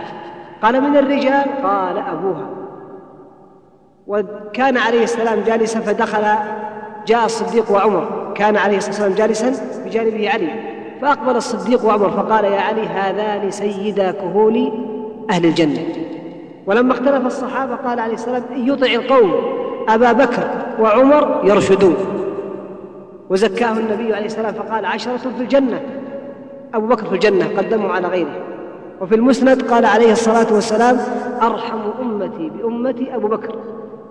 قال من الرجال؟ قال أبوها. وكان عليه السلام جالسا فدخل جاء الصديق وعمر. كان عليه الصلاة والسلام جالسا بجانبه علي. فأقبل الصديق وعمر فقال يا علي هذان سيدا كهول أهل الجنة. ولما اختلف الصحابة قال عليه السلام ان يطع القوم أبا بكر وعمر يرشدون. وزكاه النبي عليه السلام فقال عشرة في الجنة أبو بكر في الجنة قدمه على غيره. وفي المسند قال عليه الصلاة والسلام أرحم أمتي بأمتي أبو بكر.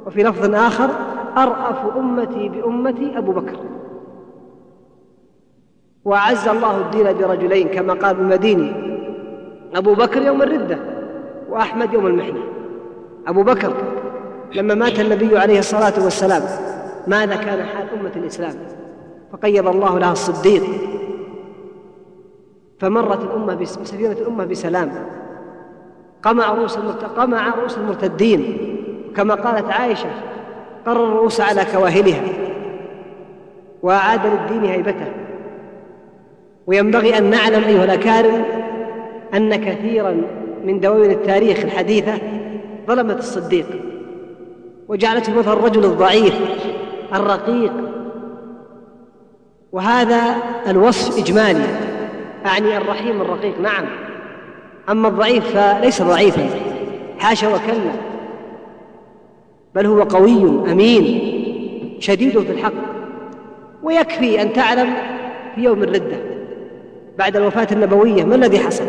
وفي لفظ آخر أرأف أمتي بأمتي أبو بكر. وأعز الله الدين برجلين كما قال المديني أبو بكر يوم الردة وأحمد يوم المحنة. أبو بكر لما مات النبي عليه الصلاة والسلام ماذا كان حال أمة الإسلام؟ فقيض الله لها الصديق. فمرت الأمة بسفينة الأمة بسلام. قمع رؤوس قمع رؤوس المرتدين. كما قالت عائشة قر الرؤوس على كواهلها. وأعاد للدين هيبته. وينبغي أن نعلم أيها الأكارم أن كثيرا من دواوين التاريخ الحديثة ظلمت الصديق وجعلته مثل الرجل الضعيف الرقيق. وهذا الوصف إجمالي أعني الرحيم الرقيق نعم. أما الضعيف فليس ضعيفا حاشا وكلا بل هو قوي أمين شديد في الحق ويكفي أن تعلم في يوم الردة. بعد الوفاة النبوية ما الذي حصل؟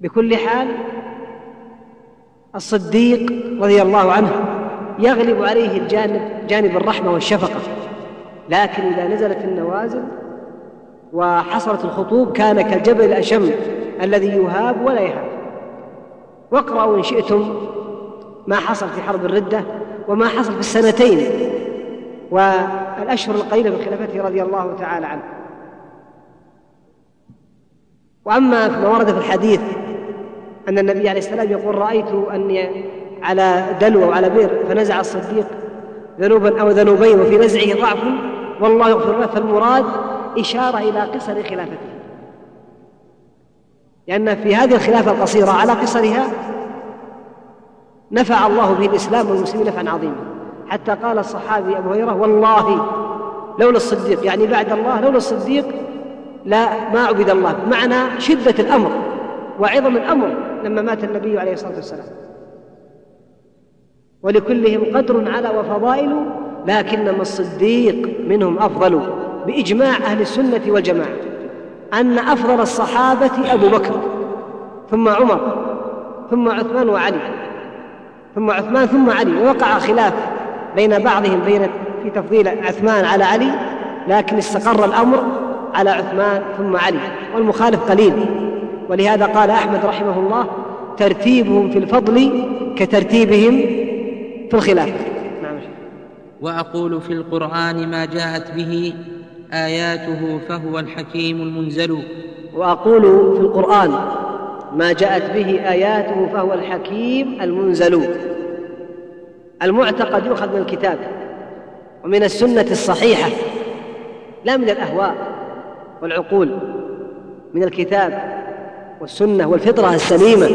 بكل حال الصديق رضي الله عنه يغلب عليه الجانب جانب الرحمة والشفقة. لكن إذا نزلت النوازل وحصلت الخطوب كان كالجبل الأشم الذي يهاب ولا يهاب. واقرأوا إن شئتم ما حصل في حرب الردة وما حصل في السنتين والأشهر القليلة من خلافته رضي الله تعالى عنه. وأما ما ورد في الحديث أن النبي عليه السلام يقول رأيت أني على دلو أو على بئر فنزع الصديق ذنوبا أو ذنوبين وفي نزعه ضعف والله يغفر له. فالمراد إشارة إلى قصر خلافته. لأن في هذه الخلافة القصيرة على قصرها نفع الله به الإسلام والمسلمين نفعا عظيما. حتى قال الصحابي أبو هريرة والله لولا الصديق يعني بعد الله لولا الصديق لا ما عبد الله. بمعنى شدة الأمر وعظم الأمر لما مات النبي عليه الصلاة والسلام. ولكلهم قدر على وفضائل لكنما الصديق منهم أفضل بإجماع أهل السنة والجماعة. أن أفضل الصحابة أبو بكر ثم عمر ثم عثمان وعلي ثم عثمان ثم علي. ووقع خلاف بين بعضهم بين في تفضيل عثمان على علي لكن استقر الأمر على عثمان ثم علي والمخالف قليل. ولهذا قال أحمد رحمه الله ترتيبهم في الفضل كترتيبهم في الخلاف. نعم. وأقول في القرآن ما جاءت به آياته فهو الحكيم المنزل. وأقول في القرآن ما جاءت به آياته فهو الحكيم المنزل. المعتقد يؤخذ من الكتاب ومن السنة الصحيحة لا من الأهواء. والعقول من الكتاب والسنة والفطرة السليمة.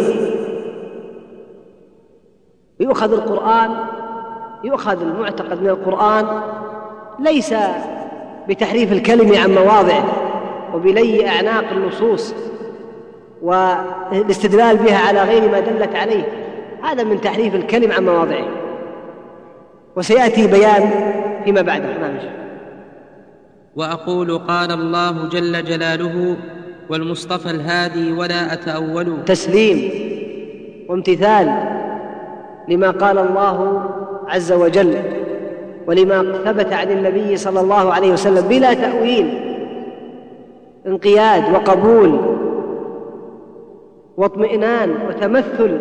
يؤخذ القرآن يؤخذ المعتقد من القرآن ليس بتحريف الكلم عن مواضعه وبلي أعناق النصوص والاستدلال بها على غير ما دلت عليه. هذا من تحريف الكلم عن مواضعه. وسيأتي بيان فيما بعده نعم وأقول قال الله جل جلاله والمصطفى الهادي ولا أتأول. تسليم وامتثال لما قال الله عز وجل ولما ثبت عن النبي صلى الله عليه وسلم بلا تأويل انقياد وقبول واطمئنان وتمثل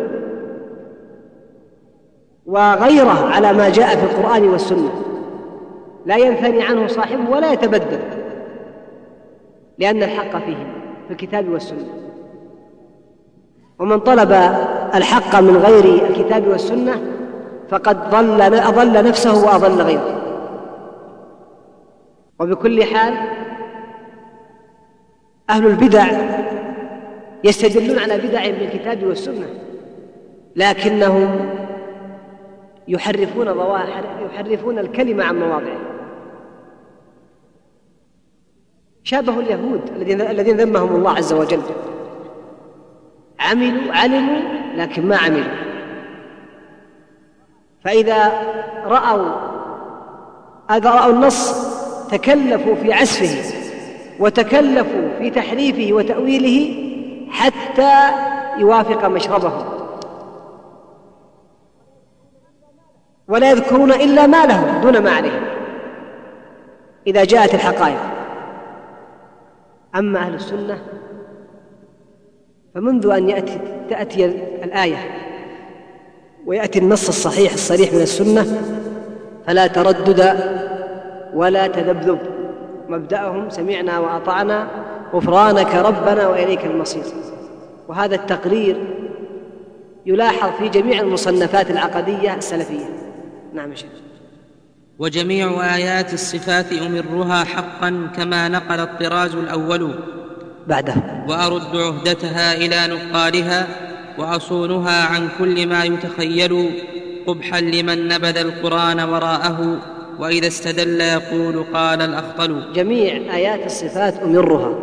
وغيره على ما جاء في القرآن والسنة. لا ينثني عنه صاحبه ولا يتبدل لأن الحق فيهم في الكتاب والسنة. ومن طلب الحق من غير الكتاب والسنة فقد ضل أضل نفسه وأضل غيره. وبكل حال أهل البدع يستدلون على بدعهم بالكتاب والسنة لكنهم يحرفون ظواهر يحرفون الكلمة عن مواضعه. شابه اليهود الذين الذين ذمهم الله عز وجل. عملوا علموا لكن ما عملوا. فإذا رأوا إذا رأوا النص تكلفوا في عزفه وتكلفوا في تحريفه وتأويله حتى يوافق مشربهم. ولا يذكرون إلا ما لهم دون ما عليهم. إذا جاءت الحقائق. أما أهل السنة فمنذ أن يأتي تأتي الآية ويأتي النص الصحيح الصريح من السنة فلا تردد ولا تذبذب. مبدأهم سمعنا وأطعنا غفرانك ربنا وإليك المصير. وهذا التقرير يلاحظ في جميع المصنفات العقدية السلفية. نعم شيخ. وجميع آيات الصفات أمرها حقا كما نقل الطراز الأول. بعده. وأرد عهدتها إلى نقالها وأصونها عن كل ما يتخيل قبحا لمن نبذ القرآن وراءه وإذا استدل يقول قال الأخطل. جميع آيات الصفات أمرها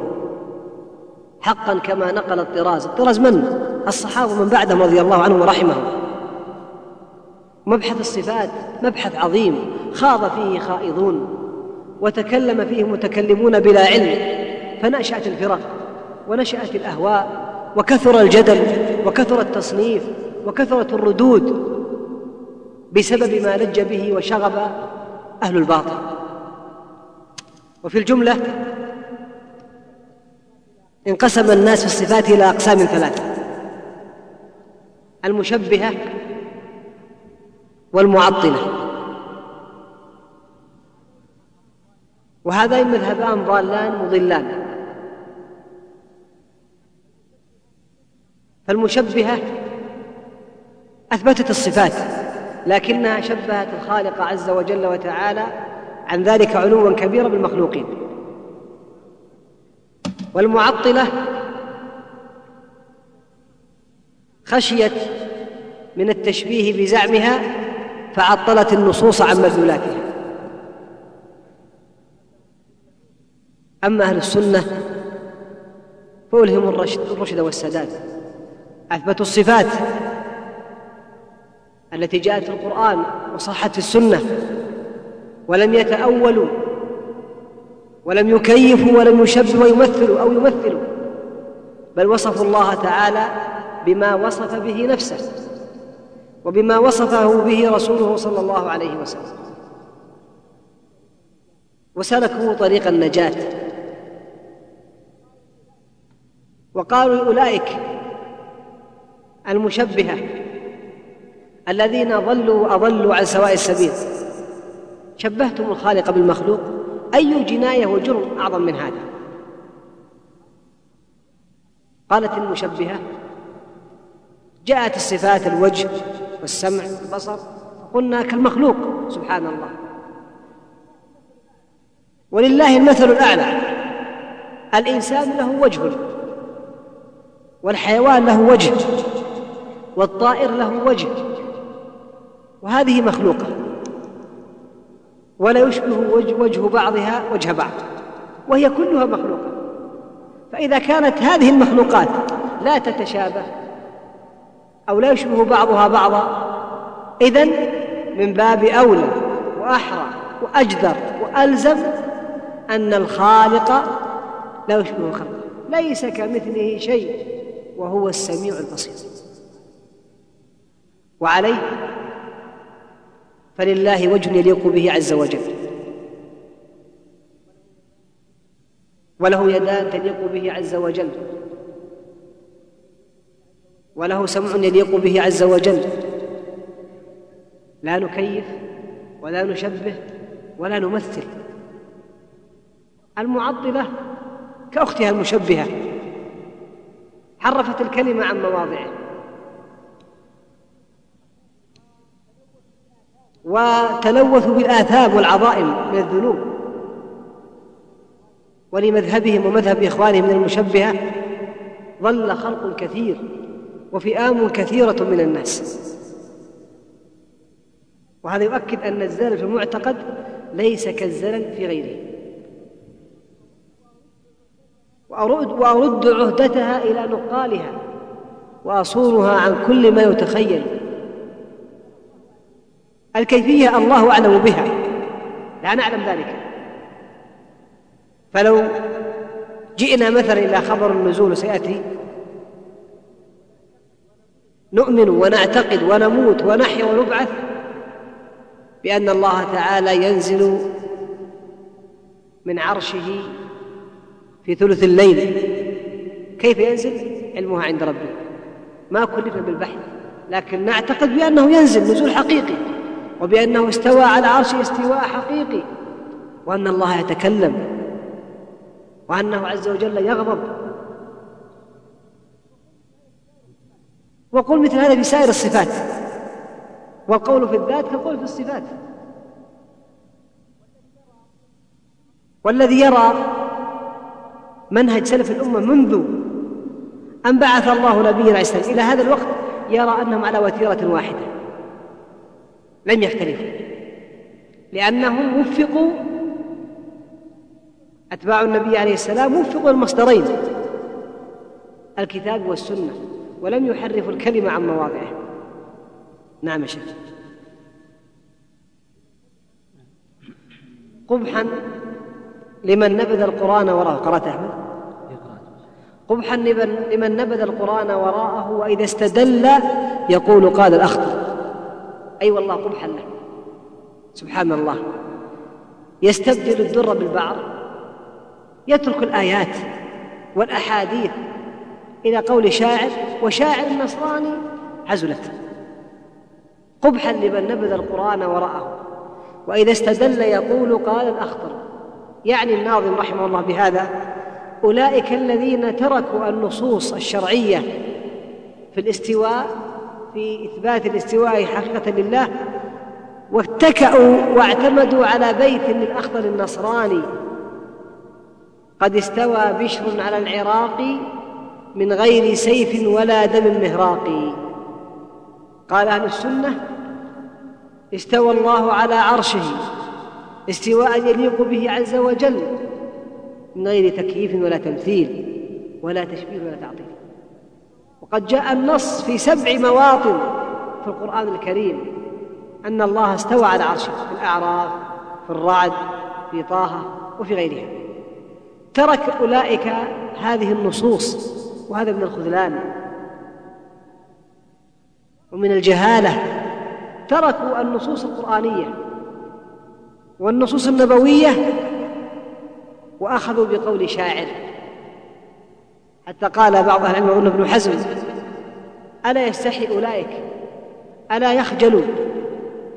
حقا كما نقل الطراز. الطراز من؟ الصحابة من بعدهم رضي الله عنهم ورحمهم. مبحث الصفات مبحث عظيم خاض فيه خائضون وتكلم فيه متكلمون بلا علم فنشأت الفرق ونشأت الأهواء وكثر الجدل وكثر التصنيف وكثرت الردود بسبب ما لج به وشغب أهل الباطل. وفي الجملة انقسم الناس في الصفات إلى أقسام ثلاثة. المشبهة والمعطلة. وهذان مذهبان ضالان مضلان. فالمشبهة أثبتت الصفات لكنها شبهت الخالق عز وجل وتعالى عن ذلك علوا كبيرا بالمخلوقين. والمعطلة خشيت من التشبيه بزعمها فعطلت النصوص عن مدلولاتها. أما أهل السنة فألهموا الرشد والسداد. أثبتوا الصفات التي جاءت في القرآن وصحت في السنة ولم يتأولوا ولم يكيفوا ولم يشبهوا ويمثلوا أو يمثلوا بل وصفوا الله تعالى بما وصف به نفسه. وبما وصفه به رسوله صلى الله عليه وسلم. وسلكوا طريق النجاة. وقالوا أولئك المشبهة الذين ضلوا وأضلوا عن سواء السبيل. شبهتم الخالق بالمخلوق. أي جناية وجرم أعظم من هذا؟ قالت المشبهة جاءت الصفات الوجه والسمع والبصر. قلنا كالمخلوق سبحان الله ولله المثل الأعلى. الإنسان له وجه والحيوان له وجه والطائر له وجه وهذه مخلوقة. ولا يشبه وجه, وجه بعضها وجه بعض وهي كلها مخلوقة. فإذا كانت هذه المخلوقات لا تتشابه أو لا يشبه بعضها بعضا. إذن من باب أولى وأحرى وأجدر وألزم أن الخالق لا يشبه خلقه ليس كمثله شيء وهو السميع البصير. وعليه فلله وجه يليق به عز وجل. وله يدان تليق به عز وجل. وله سمع يليق به عز وجل. لا نكيف ولا نشبه ولا نمثل. المعطله كأختها المشبهة. حرفت الكلمة عن مواضعه. وتلوثوا بالآثام والعظائم من الذنوب. ولمذهبهم ومذهب إخوانهم من المشبهة ظل خلق كثير. وفئام كثيرة من الناس. وهذا يؤكد أن الزلل في المعتقد ليس كالزلل في غيره. وأرد, وأرد عهدتها إلى نقالها وأصونها عن كل ما يتخيل. الكيفية الله أعلم بها. لا نعلم ذلك. فلو جئنا مثلا إلى خبر النزول سيأتي نؤمن ونعتقد ونموت ونحيا ونبعث بأن الله تعالى ينزل من عرشه في ثلث الليل. كيف ينزل؟ علمها عند ربه ما كلفنا بالبحث لكن نعتقد بأنه ينزل نزول حقيقي وبأنه استوى على عرشه استواء حقيقي وأن الله يتكلم وأنه عز وجل يغضب وقل مثل هذا في سائر الصفات. والقول في الذات كالقول في الصفات. والذي يرى منهج سلف الأمة منذ أن بعث الله نبينا عليه السلام إلى هذا الوقت يرى أنهم على وتيرة واحدة. لم يختلفوا لأنهم وفقوا أتباع النبي عليه السلام وفقوا المصدرين الكتاب والسنة. ولم يحرفوا الكلمة عن مواضعه. نعم يا شيخ. قبحا لمن نبذ القرآن وراءه. قرأت أحمد؟ قبحا لمن نبذ القرآن وراءه وإذا استدل يقول قال الأخطر أي أيوة والله قبحا له. سبحان الله. يستبدل الدر بالبعض يترك الآيات والأحاديث إلى قول شاعر وشاعر النصراني عزلت. قبحا لمن نبذ القرآن وراءه. وإذا استدل يقول قال الأخطر. يعني الناظم رحمه الله بهذا أولئك الذين تركوا النصوص الشرعية في الاستواء في إثبات الاستواء حقيقة لله واتكأوا واعتمدوا على بيت للأخضر النصراني. قد استوى بشر على العراق من غير سيف ولا دم مهراق قال أهل السنة استوى الله على عرشه استواء يليق به عز وجل من غير تكييف ولا تمثيل ولا تشبيه ولا تعطيل. وقد جاء النص في سبع مواطن في القرآن الكريم أن الله استوى على عرشه في الأعراف في الرعد في طه وفي غيرها. ترك أولئك هذه النصوص وهذا من الخذلان ومن الجهالة. تركوا النصوص القرآنية والنصوص النبوية وأخذوا بقول شاعر. حتى قال بعض أهل العلم ابن حزم ألا يستحي أولئك؟ ألا يخجلوا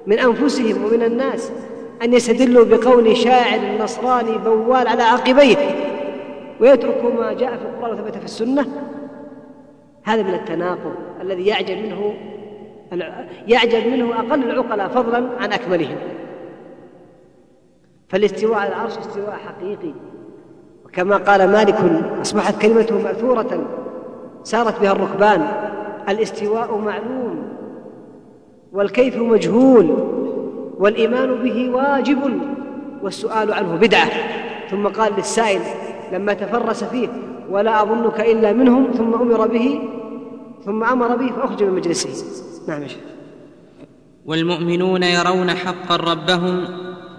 من أنفسهم ومن الناس أن يستدلوا بقول شاعر نصراني بوال على عقبيه؟ ويتركوا ما جاء في القرآن وثبت في السنة. هذا من التناقض الذي يعجب منه يعجب منه أقل العقلاء فضلا عن أكملهم. فالاستواء على العرش استواء حقيقي. وكما قال مالك أصبحت كلمته مأثورة سارت بها الركبان. الاستواء معلوم والكيف مجهول والإيمان به واجب والسؤال عنه بدعة. ثم قال للسائل لما تفرس فيه ولا أظنك إلا منهم ثم أمر به ثم أمر به فأخرج من مجلسه. نعم شيخ. والمؤمنون يرون حقا ربهم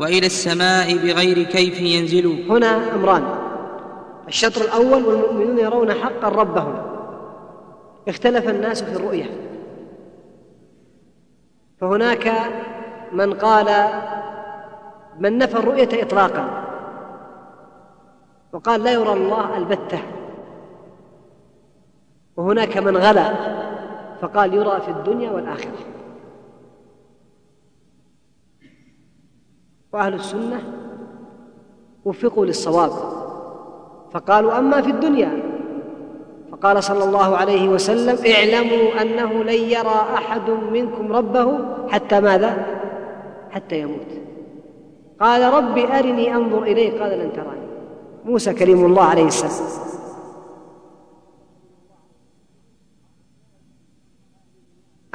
وإلى السماء بغير كيف ينزلوا هنا امران الشطر الأول والمؤمنون يرون حقا ربهم. اختلف الناس في الرؤية. فهناك من قال من نفى الرؤية اطلاقا. وقال لا يرى الله البتة. وهناك من غلا فقال يرى في الدنيا والآخرة. وأهل السنة وفقوا للصواب. فقالوا أما في الدنيا. فقال صلى الله عليه وسلم اعلموا أنه لن يرى أحد منكم ربه حتى ماذا؟ حتى يموت. قال رب أرني أنظر اليه قال لن تراني. موسى كريم الله عليه السلام.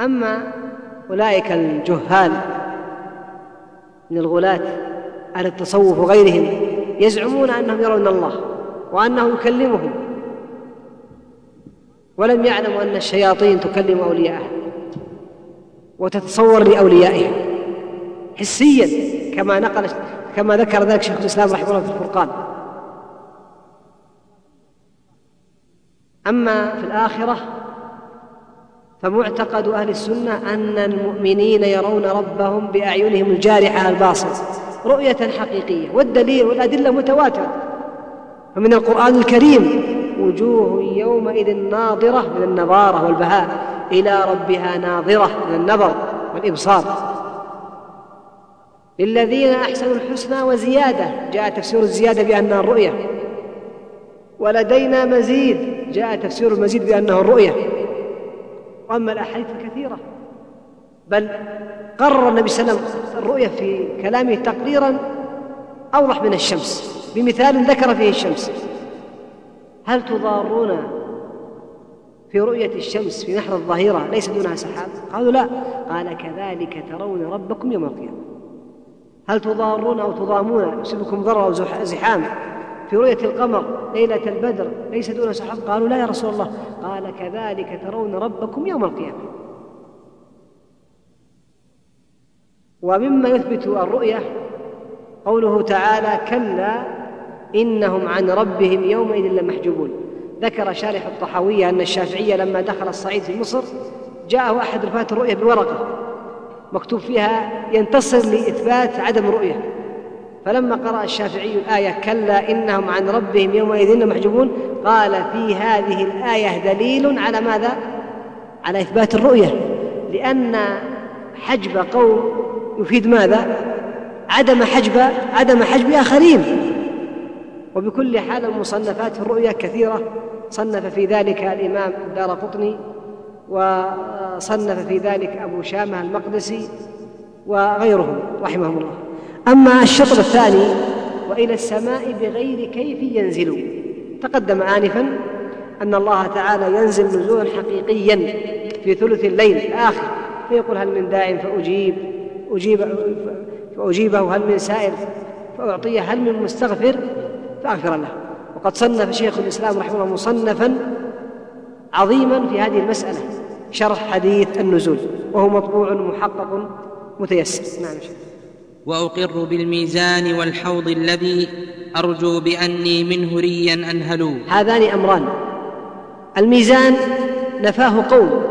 أما أولئك الجهال من الغلاة أهل التصوف وغيرهم يزعمون أنهم يرون الله وأنه يكلمهم ولم يعلموا أن الشياطين تكلم أولياءها وتتصور لأوليائها حسيا كما نقل كما ذكر ذلك شيخ الإسلام رحمه الله في الفرقان. أما في الآخرة فمعتقد أهل السنة أن المؤمنين يرون ربهم بأعينهم الجارحة الباصرة رؤية حقيقية والدليل والأدلة متواترة. فمن القرآن الكريم وجوه يومئذ ناظرة من النظارة والبهاء إلى ربها ناظرة من النظر والإبصار. للذين أحسنوا الحسنى وزيادة جاء تفسير الزيادة بأنها الرؤية ولدينا مزيد. جاء تفسير المزيد بأنه الرؤية وأما الأحاديث الكثيرة بل قرر النبي صلى الله عليه وسلم الرؤية في كلامه تقريرا أوضح من الشمس. بمثال ذكر فيه الشمس. هل تضارون في رؤية الشمس في نحر الظهيرة ليس دونها سحاب؟ قالوا لا. قال كذلك ترون ربكم يوم القيامة. هل تضارون أو تضامون؟ يصيبكم ضرر أو زحام. في رؤية القمر ليلة البدر ليس دون سحاب قالوا لا يا رسول الله. قال كذلك ترون ربكم يوم القيامة. ومما يثبت الرؤية قوله تعالى كلا إنهم عن ربهم يومئذ لمحجوبون. ذكر شارح الطحاوية أن الشافعية لما دخل الصعيد في مصر جاءه أحد رفات الرؤية بورقة مكتوب فيها ينتصر لإثبات عدم الرؤية فلما قرأ الشافعي الآية كلا إنهم عن ربهم يومئذ لمحجوبون قال في هذه الآية دليل على ماذا؟ على إثبات الرؤية لأن حجب قوم يفيد ماذا؟ عدم حجب عدم حجب آخرين وبكل حال المصنفات في الرؤيا كثيرة صنف في ذلك الإمام دار قطني وصنف في ذلك أبو شامة المقدسي وغيرهم رحمهم الله أما الشطر الثاني وإلى السماء بغير كيف ينزل. تقدم آنفا أن الله تعالى ينزل نزولا حقيقيا في ثلث الليل الآخر. فيقول هل من داع فأجيب أجيب فأجيبه هل من سائل فأعطيه هل من مستغفر فأغفر له. وقد صنف شيخ الإسلام رحمه الله مصنفا عظيما في هذه المسألة شرح حديث النزول وهو مطبوع محقق متيسر. نعم شيخ. وأقر بالميزان والحوض الذي أرجو بأني منه ريا انهل هذان أمران. الميزان نفاه قوم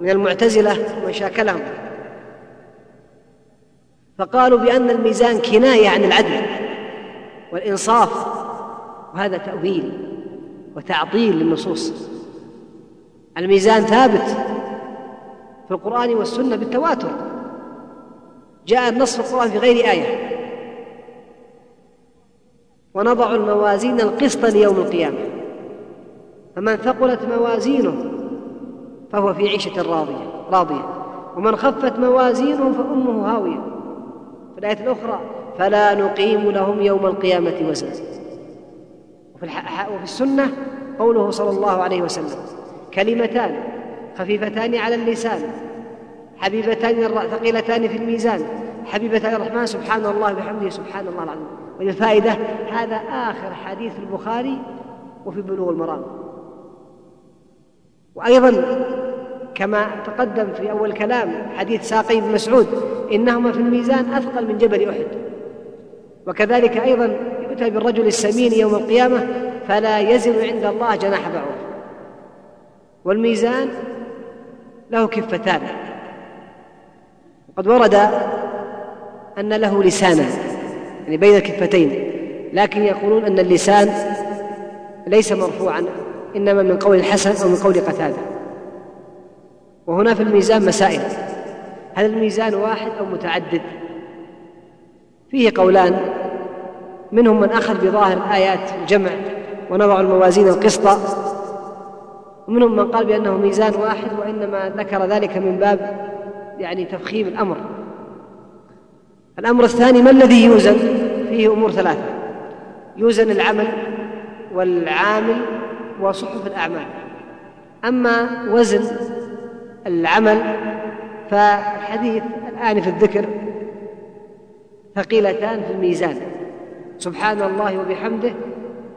من المعتزلة ومن شاكلهم فقالوا بأن الميزان كناية عن العدل والإنصاف وهذا تأويل وتعطيل للنصوص. الميزان ثابت في القرآن والسنة بالتواتر. جاء النص في القرآن في غير آية. ونضع الموازين القسط ليوم القيامة. فمن ثقلت موازينه فهو في عيشة راضية راضية. ومن خفت موازينه فأمه هاوية. في الآية الأخرى فلا نقيم لهم يوم القيامة وزنا. وفي, وفي السنة قوله صلى الله عليه وسلم كلمتان خفيفتان على اللسان حبيبتان ثقيلتان في الميزان. حبيبتان الرحمن سبحان الله وبحمده سبحان الله العظيم. وللفائدة هذا آخر حديث البخاري وفي بلوغ المرام. وأيضا كما تقدم في أول كلام حديث ساقي بن مسعود إنهما في الميزان أثقل من جبل أحد. وكذلك أيضا يؤتى بالرجل السمين يوم القيامة فلا يزن عند الله جناح بعوض. والميزان له كفتان. قد ورد أن له لسانا يعني بين الكفتين لكن يقولون أن اللسان ليس مرفوعا إنما من قول الحسن أو من قول قتادة. وهنا في الميزان مسائل. هل الميزان واحد أو متعدد؟ فيه قولان منهم من أخذ بظاهر الآيات الجمع ونضع الموازين القسط ومنهم من قال بأنه ميزان واحد وإنما ذكر ذلك من باب يعني تفخيم الأمر. الأمر الثاني ما الذي يوزن؟ فيه أمور ثلاثة. يوزن العمل والعامل وصحف الأعمال. أما وزن العمل فالحديث الآن في الذكر ثقيلتان في الميزان. سبحان الله وبحمده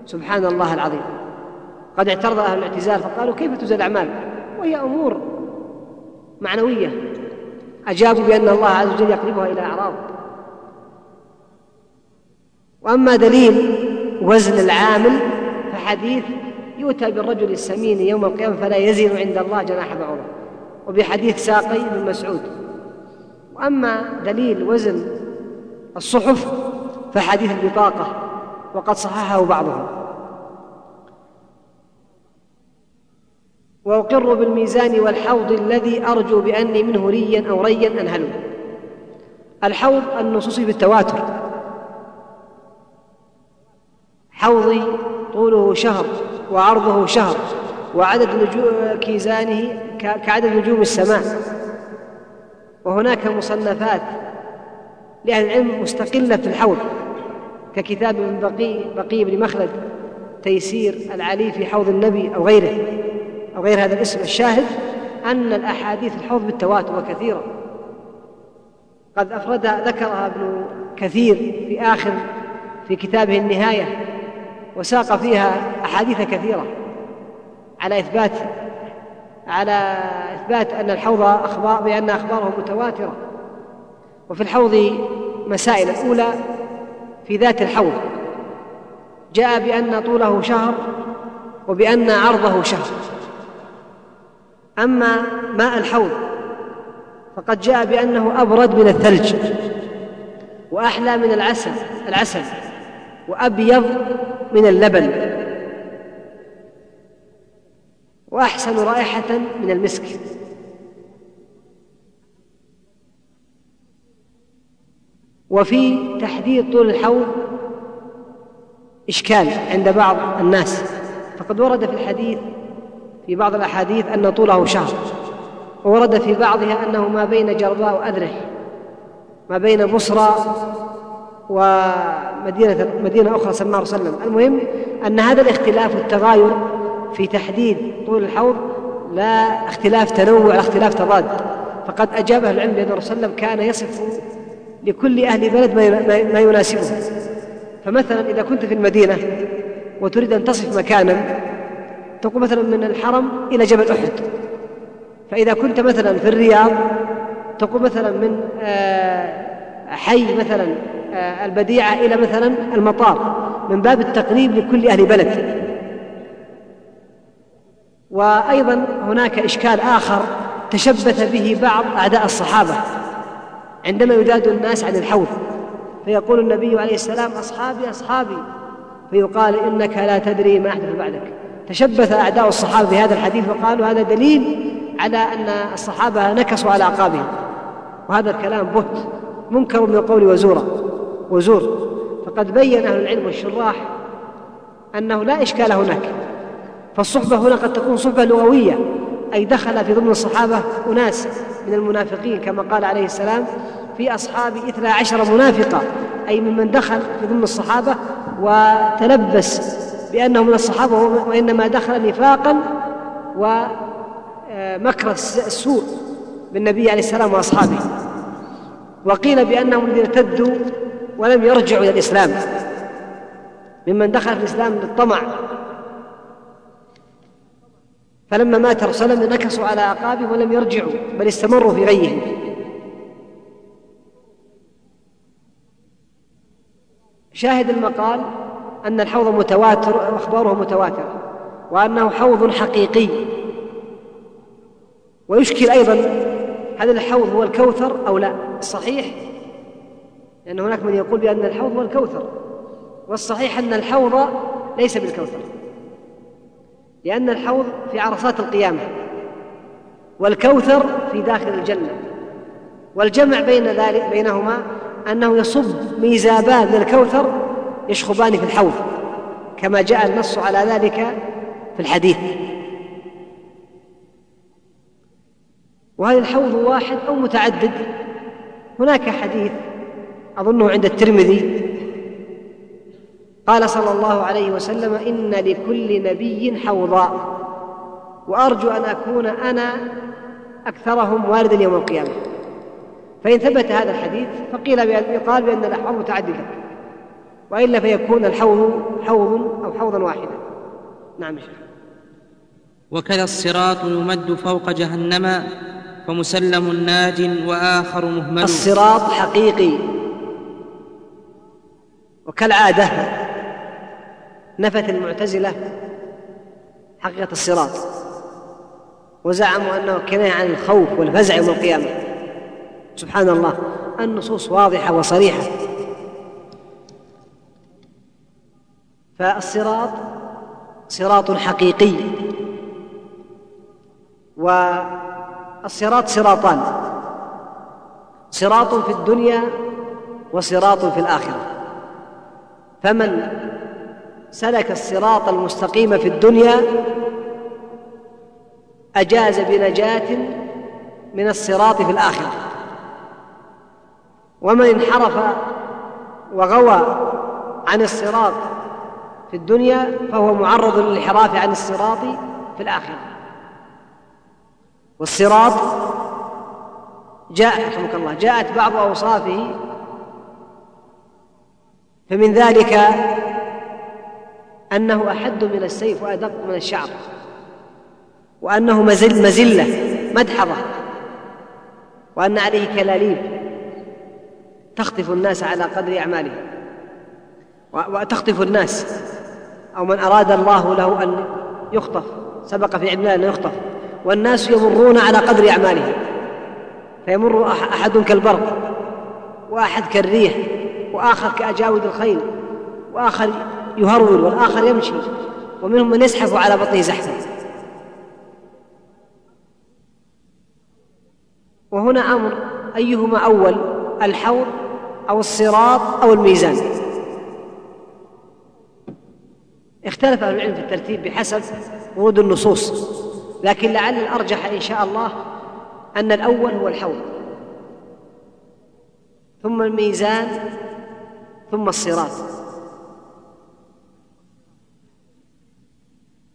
سبحان الله العظيم. قد اعترض أهل الاعتزال فقالوا كيف توزن الأعمال وهي أمور معنوية. أجابوا بأن الله عز وجل يقلبها إلى أعراض. وأما دليل وزن العامل فحديث يؤتى بالرجل السمين يوم القيامة فلا يزن عند الله جناح بعوضة وبحديث ساقي بن مسعود. وأما دليل وزن الصحف فحديث البطاقة وقد صححه بعضهم. وأقر بالميزان والحوض الذي أرجو بأني منه ريا أو ريا أنهله. الحوض النصوص بالتواتر. حوضي طوله شهر وعرضه شهر وعدد نجوم كيزانه كعدد نجوم السماء. وهناك مصنفات لأهل العلم مستقلة في الحوض ككتاب من بقي بقي بن مخلد تيسير العلي في حوض النبي أو غيره. أو غير هذا الاسم الشاهد أن الأحاديث الحوض بالتواتر وكثيرة قد أفرد ذكرها ابن كثير في آخر في كتابه النهاية وساق فيها أحاديث كثيرة على إثبات على إثبات أن الحوض أخبار بأن أخباره متواترة. وفي الحوض مسائل الأولى في ذات الحوض. جاء بأن طوله شهر وبأن عرضه شهر. أما ماء الحوض فقد جاء بأنه أبرد من الثلج وأحلى من العسل العسل وأبيض من اللبن وأحسن رائحة من المسك. وفي تحديد طول الحوض إشكال عند بعض الناس فقد ورد في الحديث في بعض الأحاديث أن طوله شهر وورد في بعضها أنه ما بين جرباء وأذرح ما بين بصرى ومدينة مدينة أخرى سماها رسول الله. المهم أن هذا الاختلاف والتغاير في تحديد طول الحوض لا اختلاف تنوع لا اختلاف تضاد. فقد أجاب أهل العلم بأن الرسول صلى الله عليه وسلم كان يصف لكل أهل بلد ما يناسبه. فمثلا إذا كنت في المدينة وتريد أن تصف مكانا تقول مثلا من الحرم إلى جبل أحد. فإذا كنت مثلا في الرياض تقول مثلا من آه، حي مثلا آه، البديعة إلى مثلا المطار من باب التقريب لكل أهل بلد. وأيضا هناك إشكال آخر تشبث به بعض أعداء الصحابة عندما يداد الناس عن الحوض. فيقول النبي عليه السلام أصحابي أصحابي. فيقال إنك لا تدري ما أحدث بعدك. تشبث أعداء الصحابة بهذا الحديث وقالوا هذا دليل على أن الصحابة نكصوا على أعقابهم. وهذا الكلام بهت منكر من القول وزورا وزور. فقد بين أهل العلم والشراح أنه لا إشكال هناك. فالصحبة هنا قد تكون صحبة لغوية أي دخل في ضمن الصحابة أناس من المنافقين كما قال عليه السلام في أصحابي إثنى عشر منافقة أي ممن دخل في ضمن الصحابة وتلبس بأنه من الصحابة وإنما دخل نفاقا ومكر السوء بالنبي عليه السلام وأصحابه. وقيل بأنهم الذين ارتدوا ولم يرجعوا إلى الإسلام. ممن دخل في الإسلام للطمع. فلما مات الرسول صلى نكصوا على أعقابهم ولم يرجعوا بل استمروا في غيهم. شاهد المقال أن الحوض متواتر وأخباره متواترة وأنه حوض حقيقي. ويشكل أيضا هل الحوض هو الكوثر أو لا. الصحيح لأن هناك من يقول بأن الحوض هو الكوثر والصحيح أن الحوض ليس بالكوثر لأن الحوض في عرصات القيامة والكوثر في داخل الجنة. والجمع بين ذلك بينهما أنه يصب ميزابان من الكوثر يشخبان في الحوض؟ كما جاء النص على ذلك في الحديث. وهل الحوض واحد أو متعدد؟ هناك حديث أظنه عند الترمذي. قال صلى الله عليه وسلم إن لكل نبي حوضا. وأرجو أن أكون أنا أكثرهم واردا يوم القيامة. فإن ثبت هذا الحديث فقيل يقال بأن الأحوال متعددة. وإلا فيكون الحوض حوض أو حوضا واحدا. نعم شيخ. وكذا الصراط يمد فوق جهنم فمسلم ناج وآخر مهمل. الصراط حقيقي. وكالعادة نفت المعتزلة حقيقة الصراط. وزعموا أنه كناية عن الخوف والفزع يوم القيامة. سبحان الله النصوص واضحة وصريحة. فالصراط صراط حقيقي. والصراط صراطان. صراط في الدنيا وصراط في الآخرة. فمن سلك الصراط المستقيم في الدنيا أجاز بنجاة من الصراط في الآخرة. ومن انحرف وغوى عن الصراط في الدنيا فهو معرض للانحراف عن الصراط في الآخرة. والصراط جاء رحمك الله جاءت بعض أوصافه فمن ذلك أنه أحد من السيف وأدق من الشعر وأنه مزل مزلة مدحضة وأن عليه كلاليب تخطف الناس على قدر أعمالهم وتخطف الناس أو من أراد الله له أن يخطف سبق في علم الله أن يخطف. والناس يمرون على قدر أعمالهم. فيمر أحد كالبرق وأحد كالريح وآخر كأجاود الخيل وآخر يهرول والآخر يمشي. ومنهم من يزحف على بطنه زحفا. وهنا أمر أيهما أول الحوض أو الصراط أو الميزان. اختلف أهل العلم في الترتيب بحسب ورود النصوص. لكن لعل الأرجح إن شاء الله أن الأول هو الحوض ثم الميزان ثم الصراط.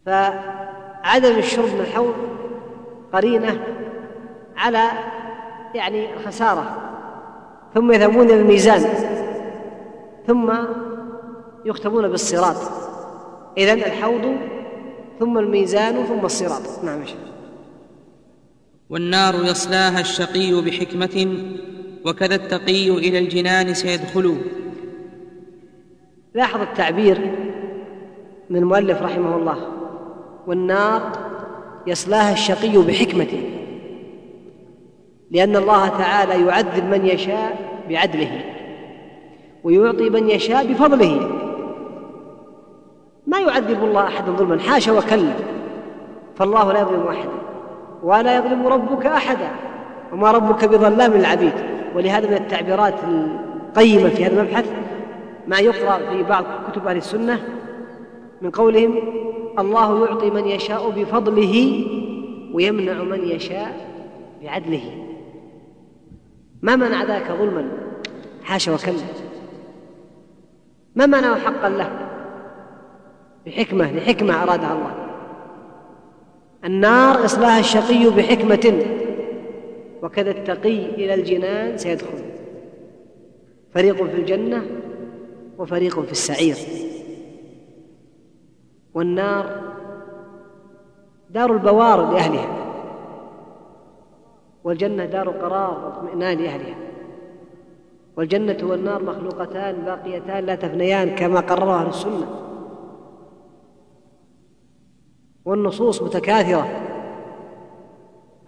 فعدم الشرب من الحوض قرينة على يعني الخسارة ثم يذهبون إلى الميزان ثم يختمون بالصراط. إذن الحوض ثم الميزان ثم الصراط. نعم شيخ. والنار يصلاها الشقي بحكمة وكذا التقي إلى الجنان سيدخل. لاحظ التعبير من المؤلف رحمه الله. والنار يصلاها الشقي بحكمة. لأن الله تعالى يعذب من يشاء بعدله ويعطي من يشاء بفضله. ما يعذب الله أحدا ظلما حاشا وكلا. فالله لا يظلم أحدا ولا يظلم ربك أحدا وما ربك بظلام للعبيد ولهذا من التعبيرات القيمة في هذا المبحث ما يقرأ في بعض كتب أهل السنة من قولهم الله يعطي من يشاء بفضله ويمنع من يشاء بعدله. ما منع ذاك ظلما؟ حاشا وكلا. ما منعه حقا له؟ بحكمة لحكمة أرادها الله. النار إصلاها الشقي بحكمة. وكذا التقي إلى الجنان سيدخل. فريق في الجنة وفريق في السعير. والنار دار البوار لأهلها. والجنة دار قرار واطمئنان لأهلها. والجنة والنار مخلوقتان باقيتان لا تفنيان كما قرر أهل السنة. والنصوص متكاثرة.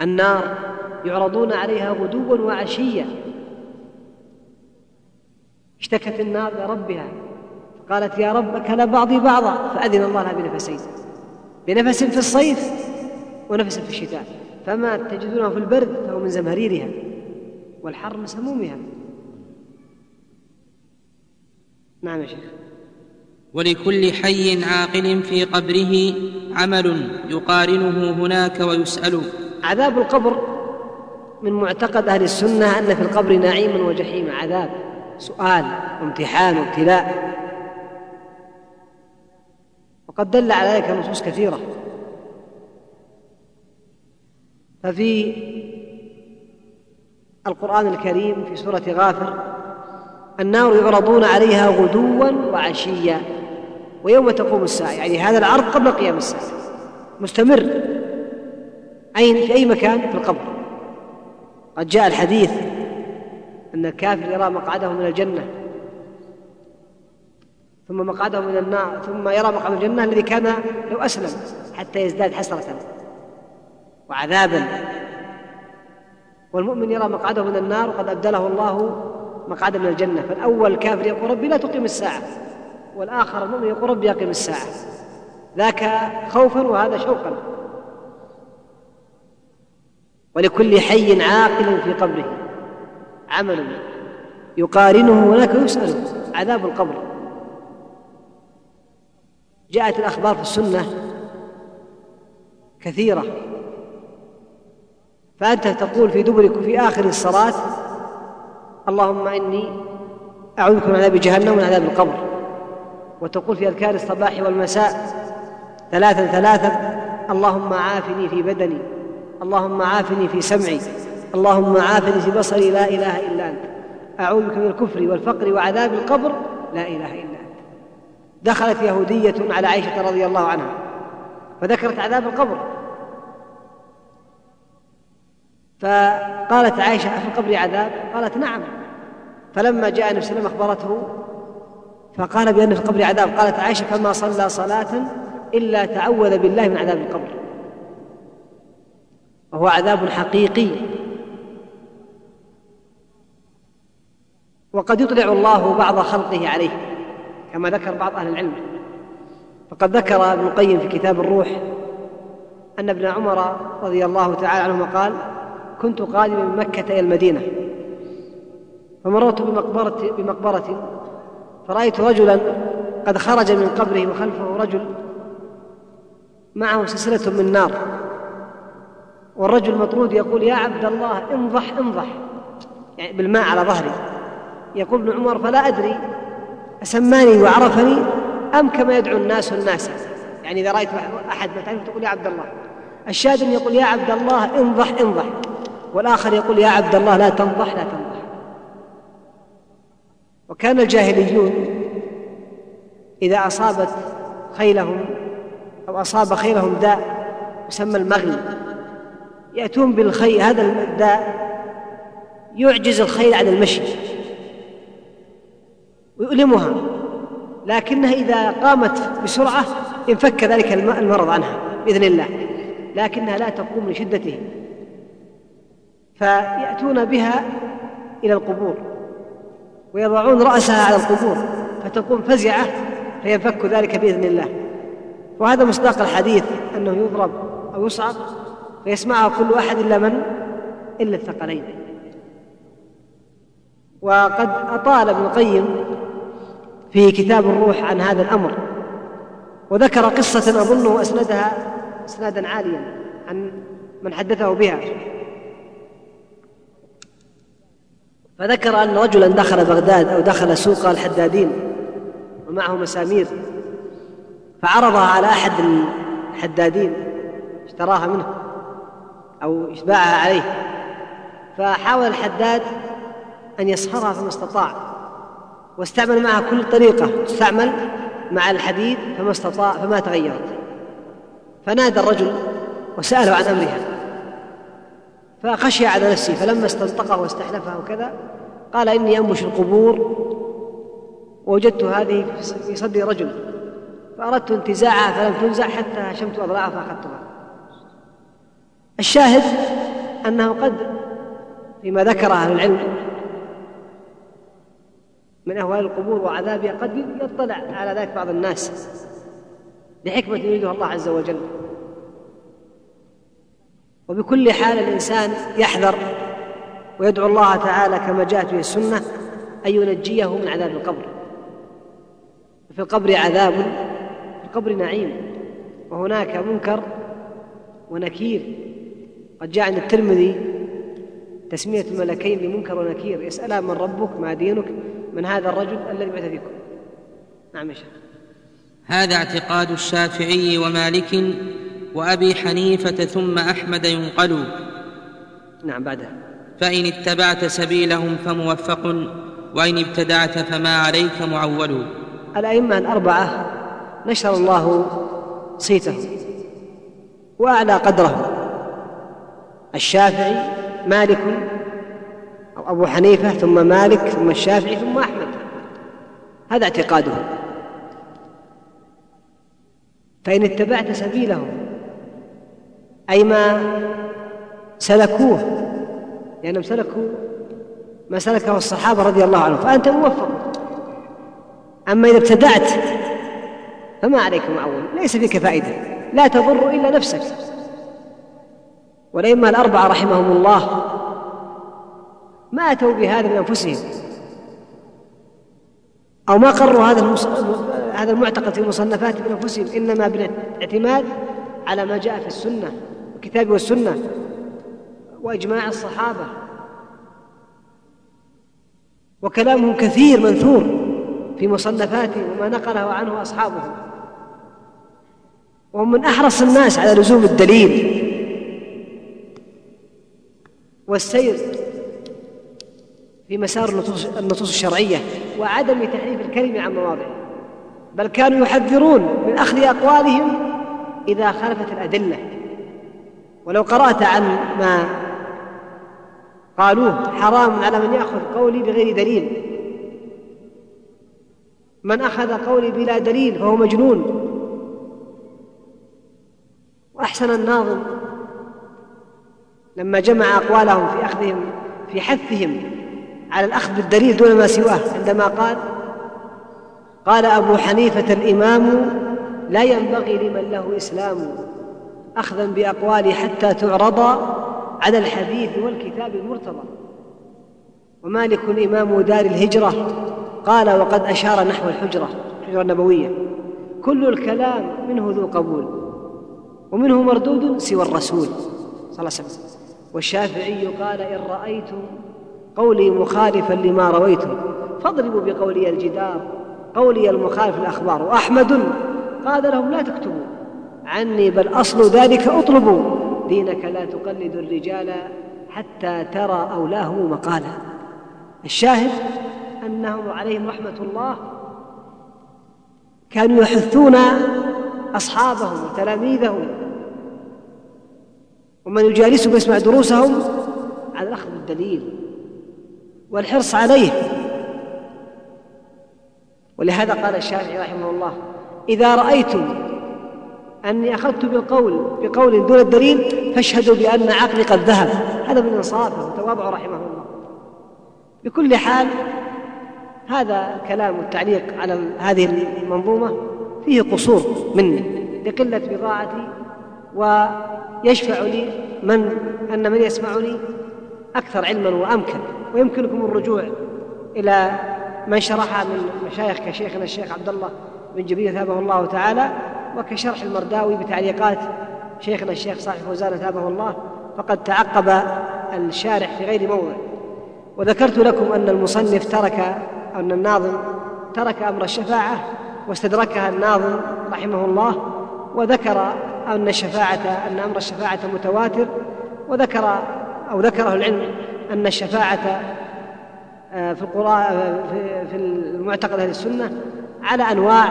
النار يعرضون عليها غدوا وعشيا اشتكت النار لربها قالت يا رب أكل بعضي بعضا فأذن الله لها بنفسين. بنفس في الصيف ونفس في الشتاء. فما تجدونه في البرد فهو من زمهريرها. والحر من سمومها. نعم يا شيخ. ولكل حي عاقل في قبره عمل يقارنه هناك ويسأل. عذاب القبر من معتقد أهل السنة أن في القبر نعيما وجحيما عذاب سؤال وامتحان وابتلاء وقد دل على ذلك نصوص كثيرة. ففي القرآن الكريم في سورة غافر النار يعرضون عليها غدوا وعشيا. ويوم تقوم الساعة. يعني هذا العرض قبل قيام الساعة. مستمر. أين؟ في أي مكان؟ في القبر. قد جاء الحديث أن الكافر يرى مقعده من الجنة. ثم مقعده من النار. ثم يرى مقعد الجنة الذي كان لو أسلم حتى يزداد حسرة. وعذابا. والمؤمن يرى مقعده من النار وقد أبدله الله مقعدا من الجنة. فالأول كافر يقول ربي لا تقيم الساعة. والآخر المؤمن يقول ربي أقيم الساعة. ذاك خوفا وهذا شوقا. ولكل حي عاقل في قبره. عمل يقارنه هناك يسأل عذاب القبر. جاءت الأخبار في السنة كثيرة. فأنت تقول في دبرك في آخر الصلاة اللهم إني أعوذ بك من عذاب جهنم ومن عذاب القبر. وتقول في أذكار الصباح والمساء ثلاثا ثلاثا اللهم عافني في بدني اللهم عافني في سمعي اللهم عافني في بصري لا إله إلا أنت. أعوذ بك من الكفر والفقر وعذاب القبر لا إله إلا أنت. دخلت يهودية على عائشة رضي الله عنها فذكرت عذاب القبر. فقالت عائشة في القبر عذاب؟ قالت نعم. فلما جاء النبي صلى الله عليه وسلم أخبرته فقال بأن في القبر عذاب. قالت عائشة فما صلى صلاة إلا تعوذ بالله من عذاب القبر. وهو عذاب حقيقي. وقد يطلع الله بعض خلقه عليه كما ذكر بعض أهل العلم. فقد ذكر ابن القيم في كتاب الروح أن ابن عمر رضي الله تعالى عنهما قال كنت قادما من مكة إلى المدينة فمررت بمقبرة, بمقبرة فرأيت رجلا قد خرج من قبره وخلفه رجل معه سلسلة من نار. والرجل مطرود يقول يا عبد الله انضح انضح. يعني بالماء على ظهري. يقول ابن عمر فلا أدري أسماني وعرفني أم كما يدعو الناس الناس. يعني إذا رأيت أحد ما تقول يا عبد الله. الشاهد يقول يا عبد الله انضح انضح. والآخر يقول يا عبد الله لا تنضح لا تنضح. وكان الجاهليون إذا أصابت خيلهم أو أصاب خيلهم داء يسمى المغل يأتون بالخيل هذا الداء يعجز الخيل عن المشي ويؤلمها لكنها إذا قامت بسرعة انفك ذلك المرض عنها بإذن الله لكنها لا تقوم لشدته فيأتون بها إلى القبور. ويضعون رأسها على القبور فتقوم فزعة فينفك ذلك بإذن الله. وهذا مصداق الحديث أنه يضرب أو يصعق فيسمعه كل أحد إلا من؟ إلا الثقلين. وقد أطال ابن القيم في كتاب الروح عن هذا الأمر وذكر قصة أظنه أسندها إسنادا عاليا عن من حدثه بها. فذكر أن رجلا دخل بغداد أو دخل سوق الحدادين ومعه مسامير فعرضها على أحد الحدادين اشتراها منه أو باعها عليه فحاول الحداد أن يصهرها فما استطاع واستعمل معها كل طريقة تستعمل مع الحديد فما استطاع فما تغيرت. فنادى الرجل وسأله عن أمرها. فخشي على نفسه فلما استنطقه واستحلفه وكذا قال إني أنبش القبور ووجدت هذه في صدر رجل فأردت انتزاعها فلم تنزع حتى هشمت أضلاعها فأخذتها. الشاهد أنه قد فيما ذكر أهل العلم من أهوال القبور وعذابها قد يطلع على ذلك بعض الناس لحكمة يريدها الله عز وجل. وبكل حال الإنسان يحذر ويدعو الله تعالى كما جاءت به السنة أن ينجيه من عذاب القبر. في القبر عذاب في القبر نعيم وهناك منكر ونكير. قد جاء عند الترمذي تسمية الملكين لمنكر ونكير يسألها من ربك ما دينك من هذا الرجل الذي بعث فيكم. نعم يا شيخ. هذا اعتقاد الشافعي ومالك وأبي حنيفة ثم أحمد ينقل نعم بعدها. فإن اتبعت سبيلهم فموفق وإن ابتدعت فما عليك معول. الأئمة الأربعة نشر الله صيته وأعلى قدره. الشافعي مالك أو أبو حنيفة ثم مالك ثم الشافعي ثم أحمد. هذا اعتقاده. فإن اتبعت سبيلهم أي ما سلكوه لأنهم سلكوا ما سلكه الصحابة رضي الله عنهم فأنت موفق أما إذا ابتدعت فما عليك معول ليس فيك فائدة لا تضر إلا نفسك والأئمة الأربعة رحمهم الله ما أتوا بهذا من أنفسهم أو ما قرروا هذا. هذا المعتقد في مصنفاتهم من أنفسهم إنما بالاعتماد على ما جاء في السنة الكتاب والسنة وإجماع الصحابة. وكلامهم كثير منثور في مصنفاتهم وما نقله عنه أصحابهم وهم من أحرص الناس على لزوم الدليل والسير في مسار النصوص, النصوص الشرعية وعدم تحريف الكلمة عن مواضعه. بل كانوا يحذرون من أخذ أقوالهم إذا خالفت الأدلة. ولو قرأت عن ما قالوه حرام على من يأخذ قولي بغير دليل. من أخذ قولي بلا دليل فهو مجنون. وأحسن الناظم لما جمع أقوالهم في أخذهم في حثهم على الأخذ بالدليل دون ما سواه. عندما قال قال أبو حنيفة الإمام لا ينبغي لمن له إسلام. أخذا بأقوالي حتى تعرض على الحديث والكتاب المرتضى. ومالك إمام دار الهجرة قال وقد أشار نحو الحجرة الحجرة النبوية. كل الكلام منه ذو قبول ومنه مردود سوى الرسول صلى الله عليه وسلم. والشافعي قال إن رأيتم قولي مخالفا لما رويتم فاضربوا بقولي الجدار قولي المخالف الأخبار. وأحمد قال لهم لا تكتبوا. عني بل أصل ذلك اطلبوا دينك لا تقلد الرجال حتى ترى أولاه مقالا. الشاهد أنهم عليهم رحمة الله كانوا يحثون أصحابهم وتلاميذهم. ومن يجالسهم ويسمع دروسهم على الأخذ بالدليل والحرص عليه. ولهذا قال الشافعي رحمه الله إذا رأيتم أني أخذت بالقول بقول دون الدليل فاشهدوا بأن عقلي قد ذهب. هذا من إنصافه وتواضعه رحمه الله. بكل حال هذا كلام التعليق على هذه المنظومة فيه قصور مني لقلة بضاعتي ويشفع لي من أن من يسمعني أكثر علما وأمكن. ويمكنكم الرجوع إلى من شرحها من مشايخ كشيخنا الشيخ عبد الله بن جبريل ثابه الله تعالى. وكشرح المرداوي بتعليقات شيخنا الشيخ صالح فوزان ثابه الله فقد تعقب الشارح في غير موضع. وذكرت لكم أن المصنف ترك أن الناظم ترك أمر الشفاعة واستدركها الناظم رحمه الله وذكر أن الشفاعة أن أمر الشفاعة متواتر وذكر أو ذكره العلم أن الشفاعة آه، في القرآن في المعتقد أهل السنة على أنواع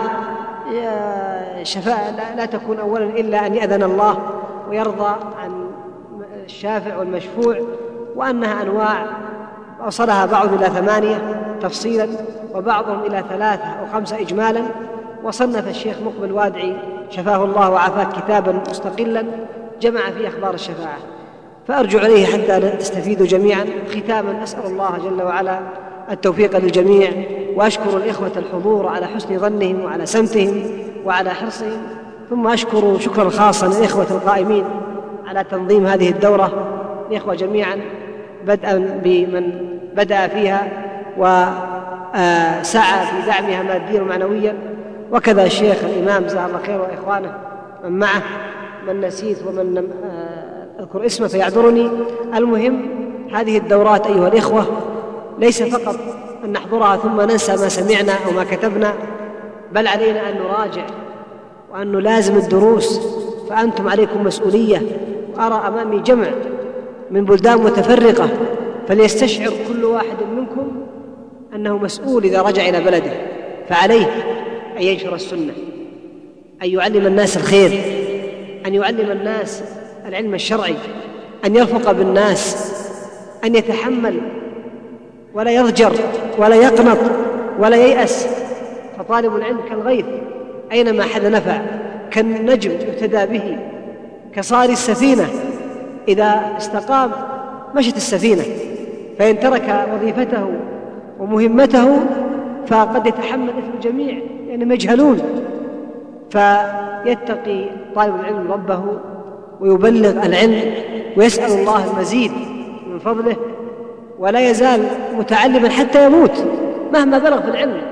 شفاعة لا تكون أولا إلا أن يأذن الله ويرضى عن الشافع والمشفوع وأنها أنواع أوصلها بعض إلى ثمانية تفصيلا وبعضهم إلى ثلاثة أو خمسة إجمالا. وصنف الشيخ مقبل وادعي شفاه الله وعافاه كتابا مستقلا جمع فيه أخبار الشفاعة. فأرجو عليه حتى تستفيدوا جميعا. ختاما أسأل الله جل وعلا التوفيق للجميع. وأشكر الإخوة الحضور على حسن ظنهم وعلى سمتهم وعلى حرصهم. ثم أشكر شكرا خاصا للإخوة القائمين على تنظيم هذه الدورة. الإخوة جميعا بدءا بمن بدأ فيها وسعى في دعمها ماديا ومعنويا وكذا الشيخ الإمام جزاه الله خير وإخوانه من معه من نسيت ومن أذكر اسمه فيعذرني. المهم هذه الدورات أيها الإخوة ليس فقط أن نحضرها ثم ننسى ما سمعنا أو ما كتبنا بل علينا أن نراجع وأن نلازم الدروس فأنتم عليكم مسؤولية وأرى أمامي جمع من بلدان متفرقة فليستشعر كل واحد منكم أنه مسؤول إذا رجع إلى بلده فعليه أن ينشر السنة أن يعلم الناس الخير أن يعلم الناس العلم الشرعي أن يرفق بالناس أن يتحمل ولا يضجر ولا يقنط ولا ييأس. فطالب العلم كالغيث أينما حد نفع كالنجم يهتدى به كصار السفينة. إذا استقام مشت السفينة. فإن ترك وظيفته ومهمته فقد يتحمل إثم الجميع لأنهم يجهلون فيتقي طالب العلم ربه ويبلغ العلم ويسأل الله المزيد من فضله. ولا يزال متعلما حتى يموت. مهما بلغ في العلم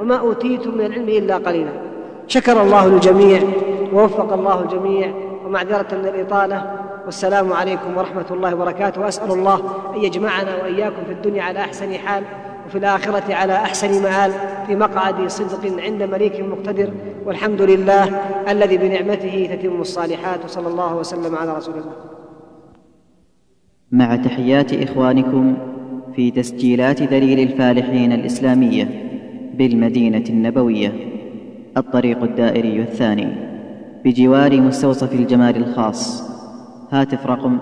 وما أوتيتم من العلم إلا قليلا. شكر الله الجميع ووفق الله الجميع ومعذرة من الإطالة والسلام عليكم ورحمة الله وبركاته. وأسأل الله أن يجمعنا وإياكم في الدنيا على أحسن حال وفي الآخرة على أحسن مآل في مقعد صدق عند مليك مقتدر. والحمد لله الذي بنعمته تتم الصالحات وصلى الله وسلم على رسول الله. مع تحيات إخوانكم في تسجيلات دليل الفالحين الإسلامية بالمدينة النبوية الطريق الدائري الثاني بجوار مستوصف الجمال الخاص. هاتف رقم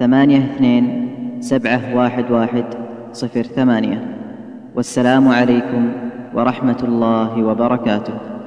ثمانية اثنين سبعة واحد واحد صفر ثمانية. والسلام عليكم ورحمة الله وبركاته.